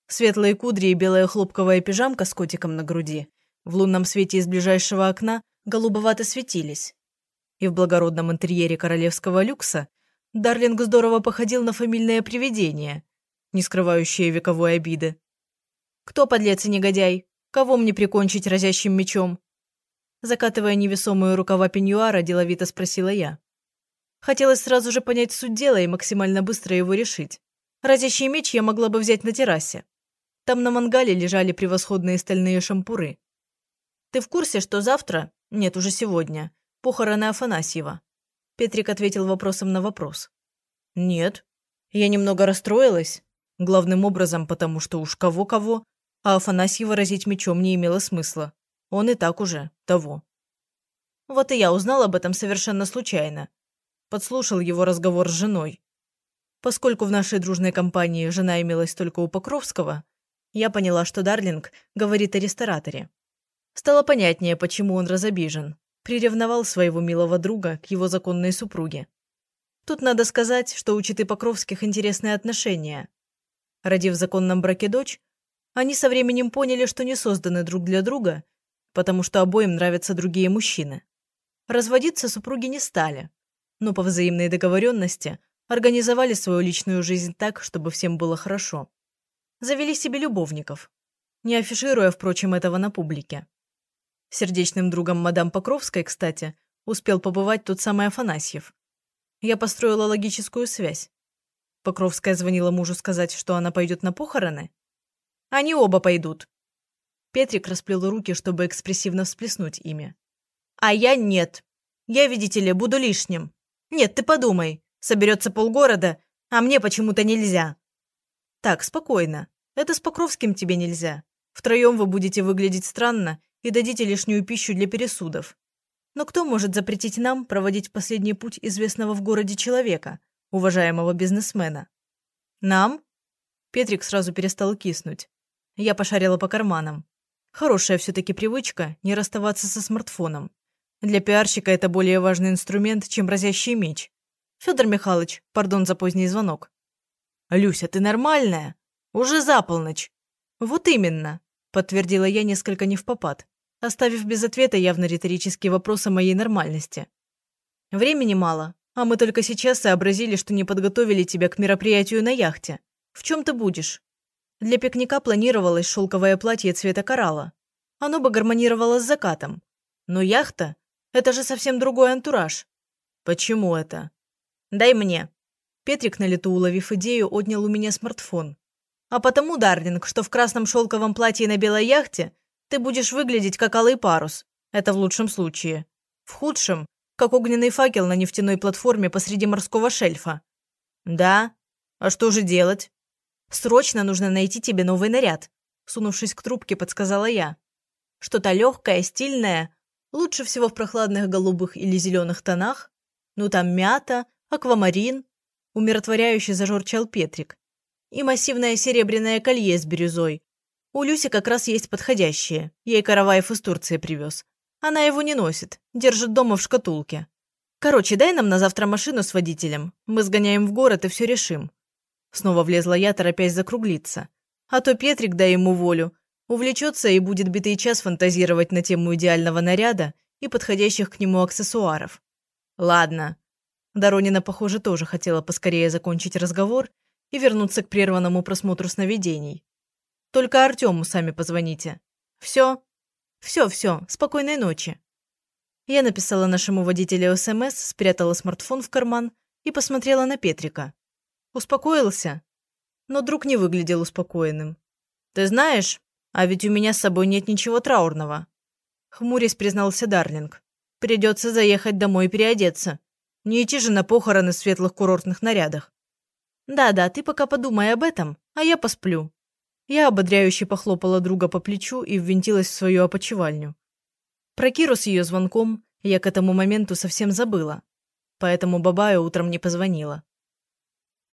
Светлые кудри и белая хлопковая пижамка с котиком на груди в лунном свете из ближайшего окна голубовато светились. И в благородном интерьере королевского люкса Дарлинг здорово походил на фамильное привидение, не скрывающее вековой обиды. «Кто подлец и негодяй? Кого мне прикончить разящим мечом?» Закатывая невесомые рукава пеньюара, деловито спросила я. Хотелось сразу же понять суть дела и максимально быстро его решить. Разящий меч я могла бы взять на террасе. Там на мангале лежали превосходные стальные шампуры. «Ты в курсе, что завтра, нет, уже сегодня, похороны Афанасьева?» Петрик ответил вопросом на вопрос. «Нет. Я немного расстроилась. Главным образом, потому что уж кого-кого, а Афанасьева разить мечом не имело смысла. Он и так уже того. Вот и я узнал об этом совершенно случайно. Подслушал его разговор с женой. Поскольку в нашей дружной компании жена имелась только у Покровского, я поняла, что Дарлинг говорит о рестораторе. Стало понятнее, почему он разобижен. Приревновал своего милого друга к его законной супруге. Тут надо сказать, что у Читы Покровских интересные отношения. Родив в законном браке дочь, они со временем поняли, что не созданы друг для друга, потому что обоим нравятся другие мужчины. Разводиться супруги не стали, но по взаимной договоренности организовали свою личную жизнь так, чтобы всем было хорошо. Завели себе любовников, не афишируя, впрочем, этого на публике. Сердечным другом мадам Покровской, кстати, успел побывать тот самый Афанасьев. Я построила логическую связь. Покровская звонила мужу сказать, что она пойдет на похороны. Они оба пойдут. Петрик расплел руки, чтобы экспрессивно всплеснуть ими. А я нет. Я, видите ли, буду лишним. Нет, ты подумай. Соберется полгорода, а мне почему-то нельзя. Так, спокойно. Это с Покровским тебе нельзя. Втроем вы будете выглядеть странно и дадите лишнюю пищу для пересудов. Но кто может запретить нам проводить последний путь известного в городе человека, уважаемого бизнесмена. Нам? Петрик сразу перестал киснуть. Я пошарила по карманам. Хорошая все-таки привычка не расставаться со смартфоном. Для пиарщика это более важный инструмент, чем разящий меч. Федор Михайлович, пардон за поздний звонок. «Люся, ты нормальная? Уже за полночь». «Вот именно», – подтвердила я несколько не в попад, оставив без ответа явно риторический вопрос о моей нормальности. «Времени мало, а мы только сейчас сообразили, что не подготовили тебя к мероприятию на яхте. В чем ты будешь? Для пикника планировалось шелковое платье цвета коралла. Оно бы гармонировало с закатом. Но яхта – это же совсем другой антураж. Почему это? Дай мне. Петрик, на лету уловив идею, отнял у меня смартфон. А потому, Дарлинг, что в красном шелковом платье на белой яхте ты будешь выглядеть как алый парус. Это в лучшем случае. В худшем как огненный факел на нефтяной платформе посреди морского шельфа. Да? А что же делать? Срочно нужно найти тебе новый наряд, сунувшись к трубке, подсказала я. Что-то легкое, стильное, лучше всего в прохладных голубых или зеленых тонах. Ну там мята, аквамарин, умиротворяюще зажорчал Петрик. И массивное серебряное колье с бирюзой. У Люси как раз есть подходящее. Ей Караваев из Турции привез. Она его не носит, держит дома в шкатулке. Короче, дай нам на завтра машину с водителем. Мы сгоняем в город и все решим. Снова влезла я, торопясь закруглиться. А то Петрик, дай ему волю, увлечется и будет битый час фантазировать на тему идеального наряда и подходящих к нему аксессуаров. Ладно. Доронина, похоже, тоже хотела поскорее закончить разговор и вернуться к прерванному просмотру сновидений. Только Артему сами позвоните. Все? Все, все, спокойной ночи. Я написала нашему водителю СМС, спрятала смартфон в карман и посмотрела на Петрика. Успокоился? Но друг не выглядел успокоенным. «Ты знаешь, а ведь у меня с собой нет ничего траурного», — хмурясь признался Дарлинг. «Придется заехать домой и переодеться. Не идти же на похороны в светлых курортных нарядах». «Да-да, ты пока подумай об этом, а я посплю. Я ободряюще похлопала друга по плечу и ввинтилась в свою опочивальню. Про Киру с ее звонком я к этому моменту совсем забыла, поэтому Бабаю утром не позвонила.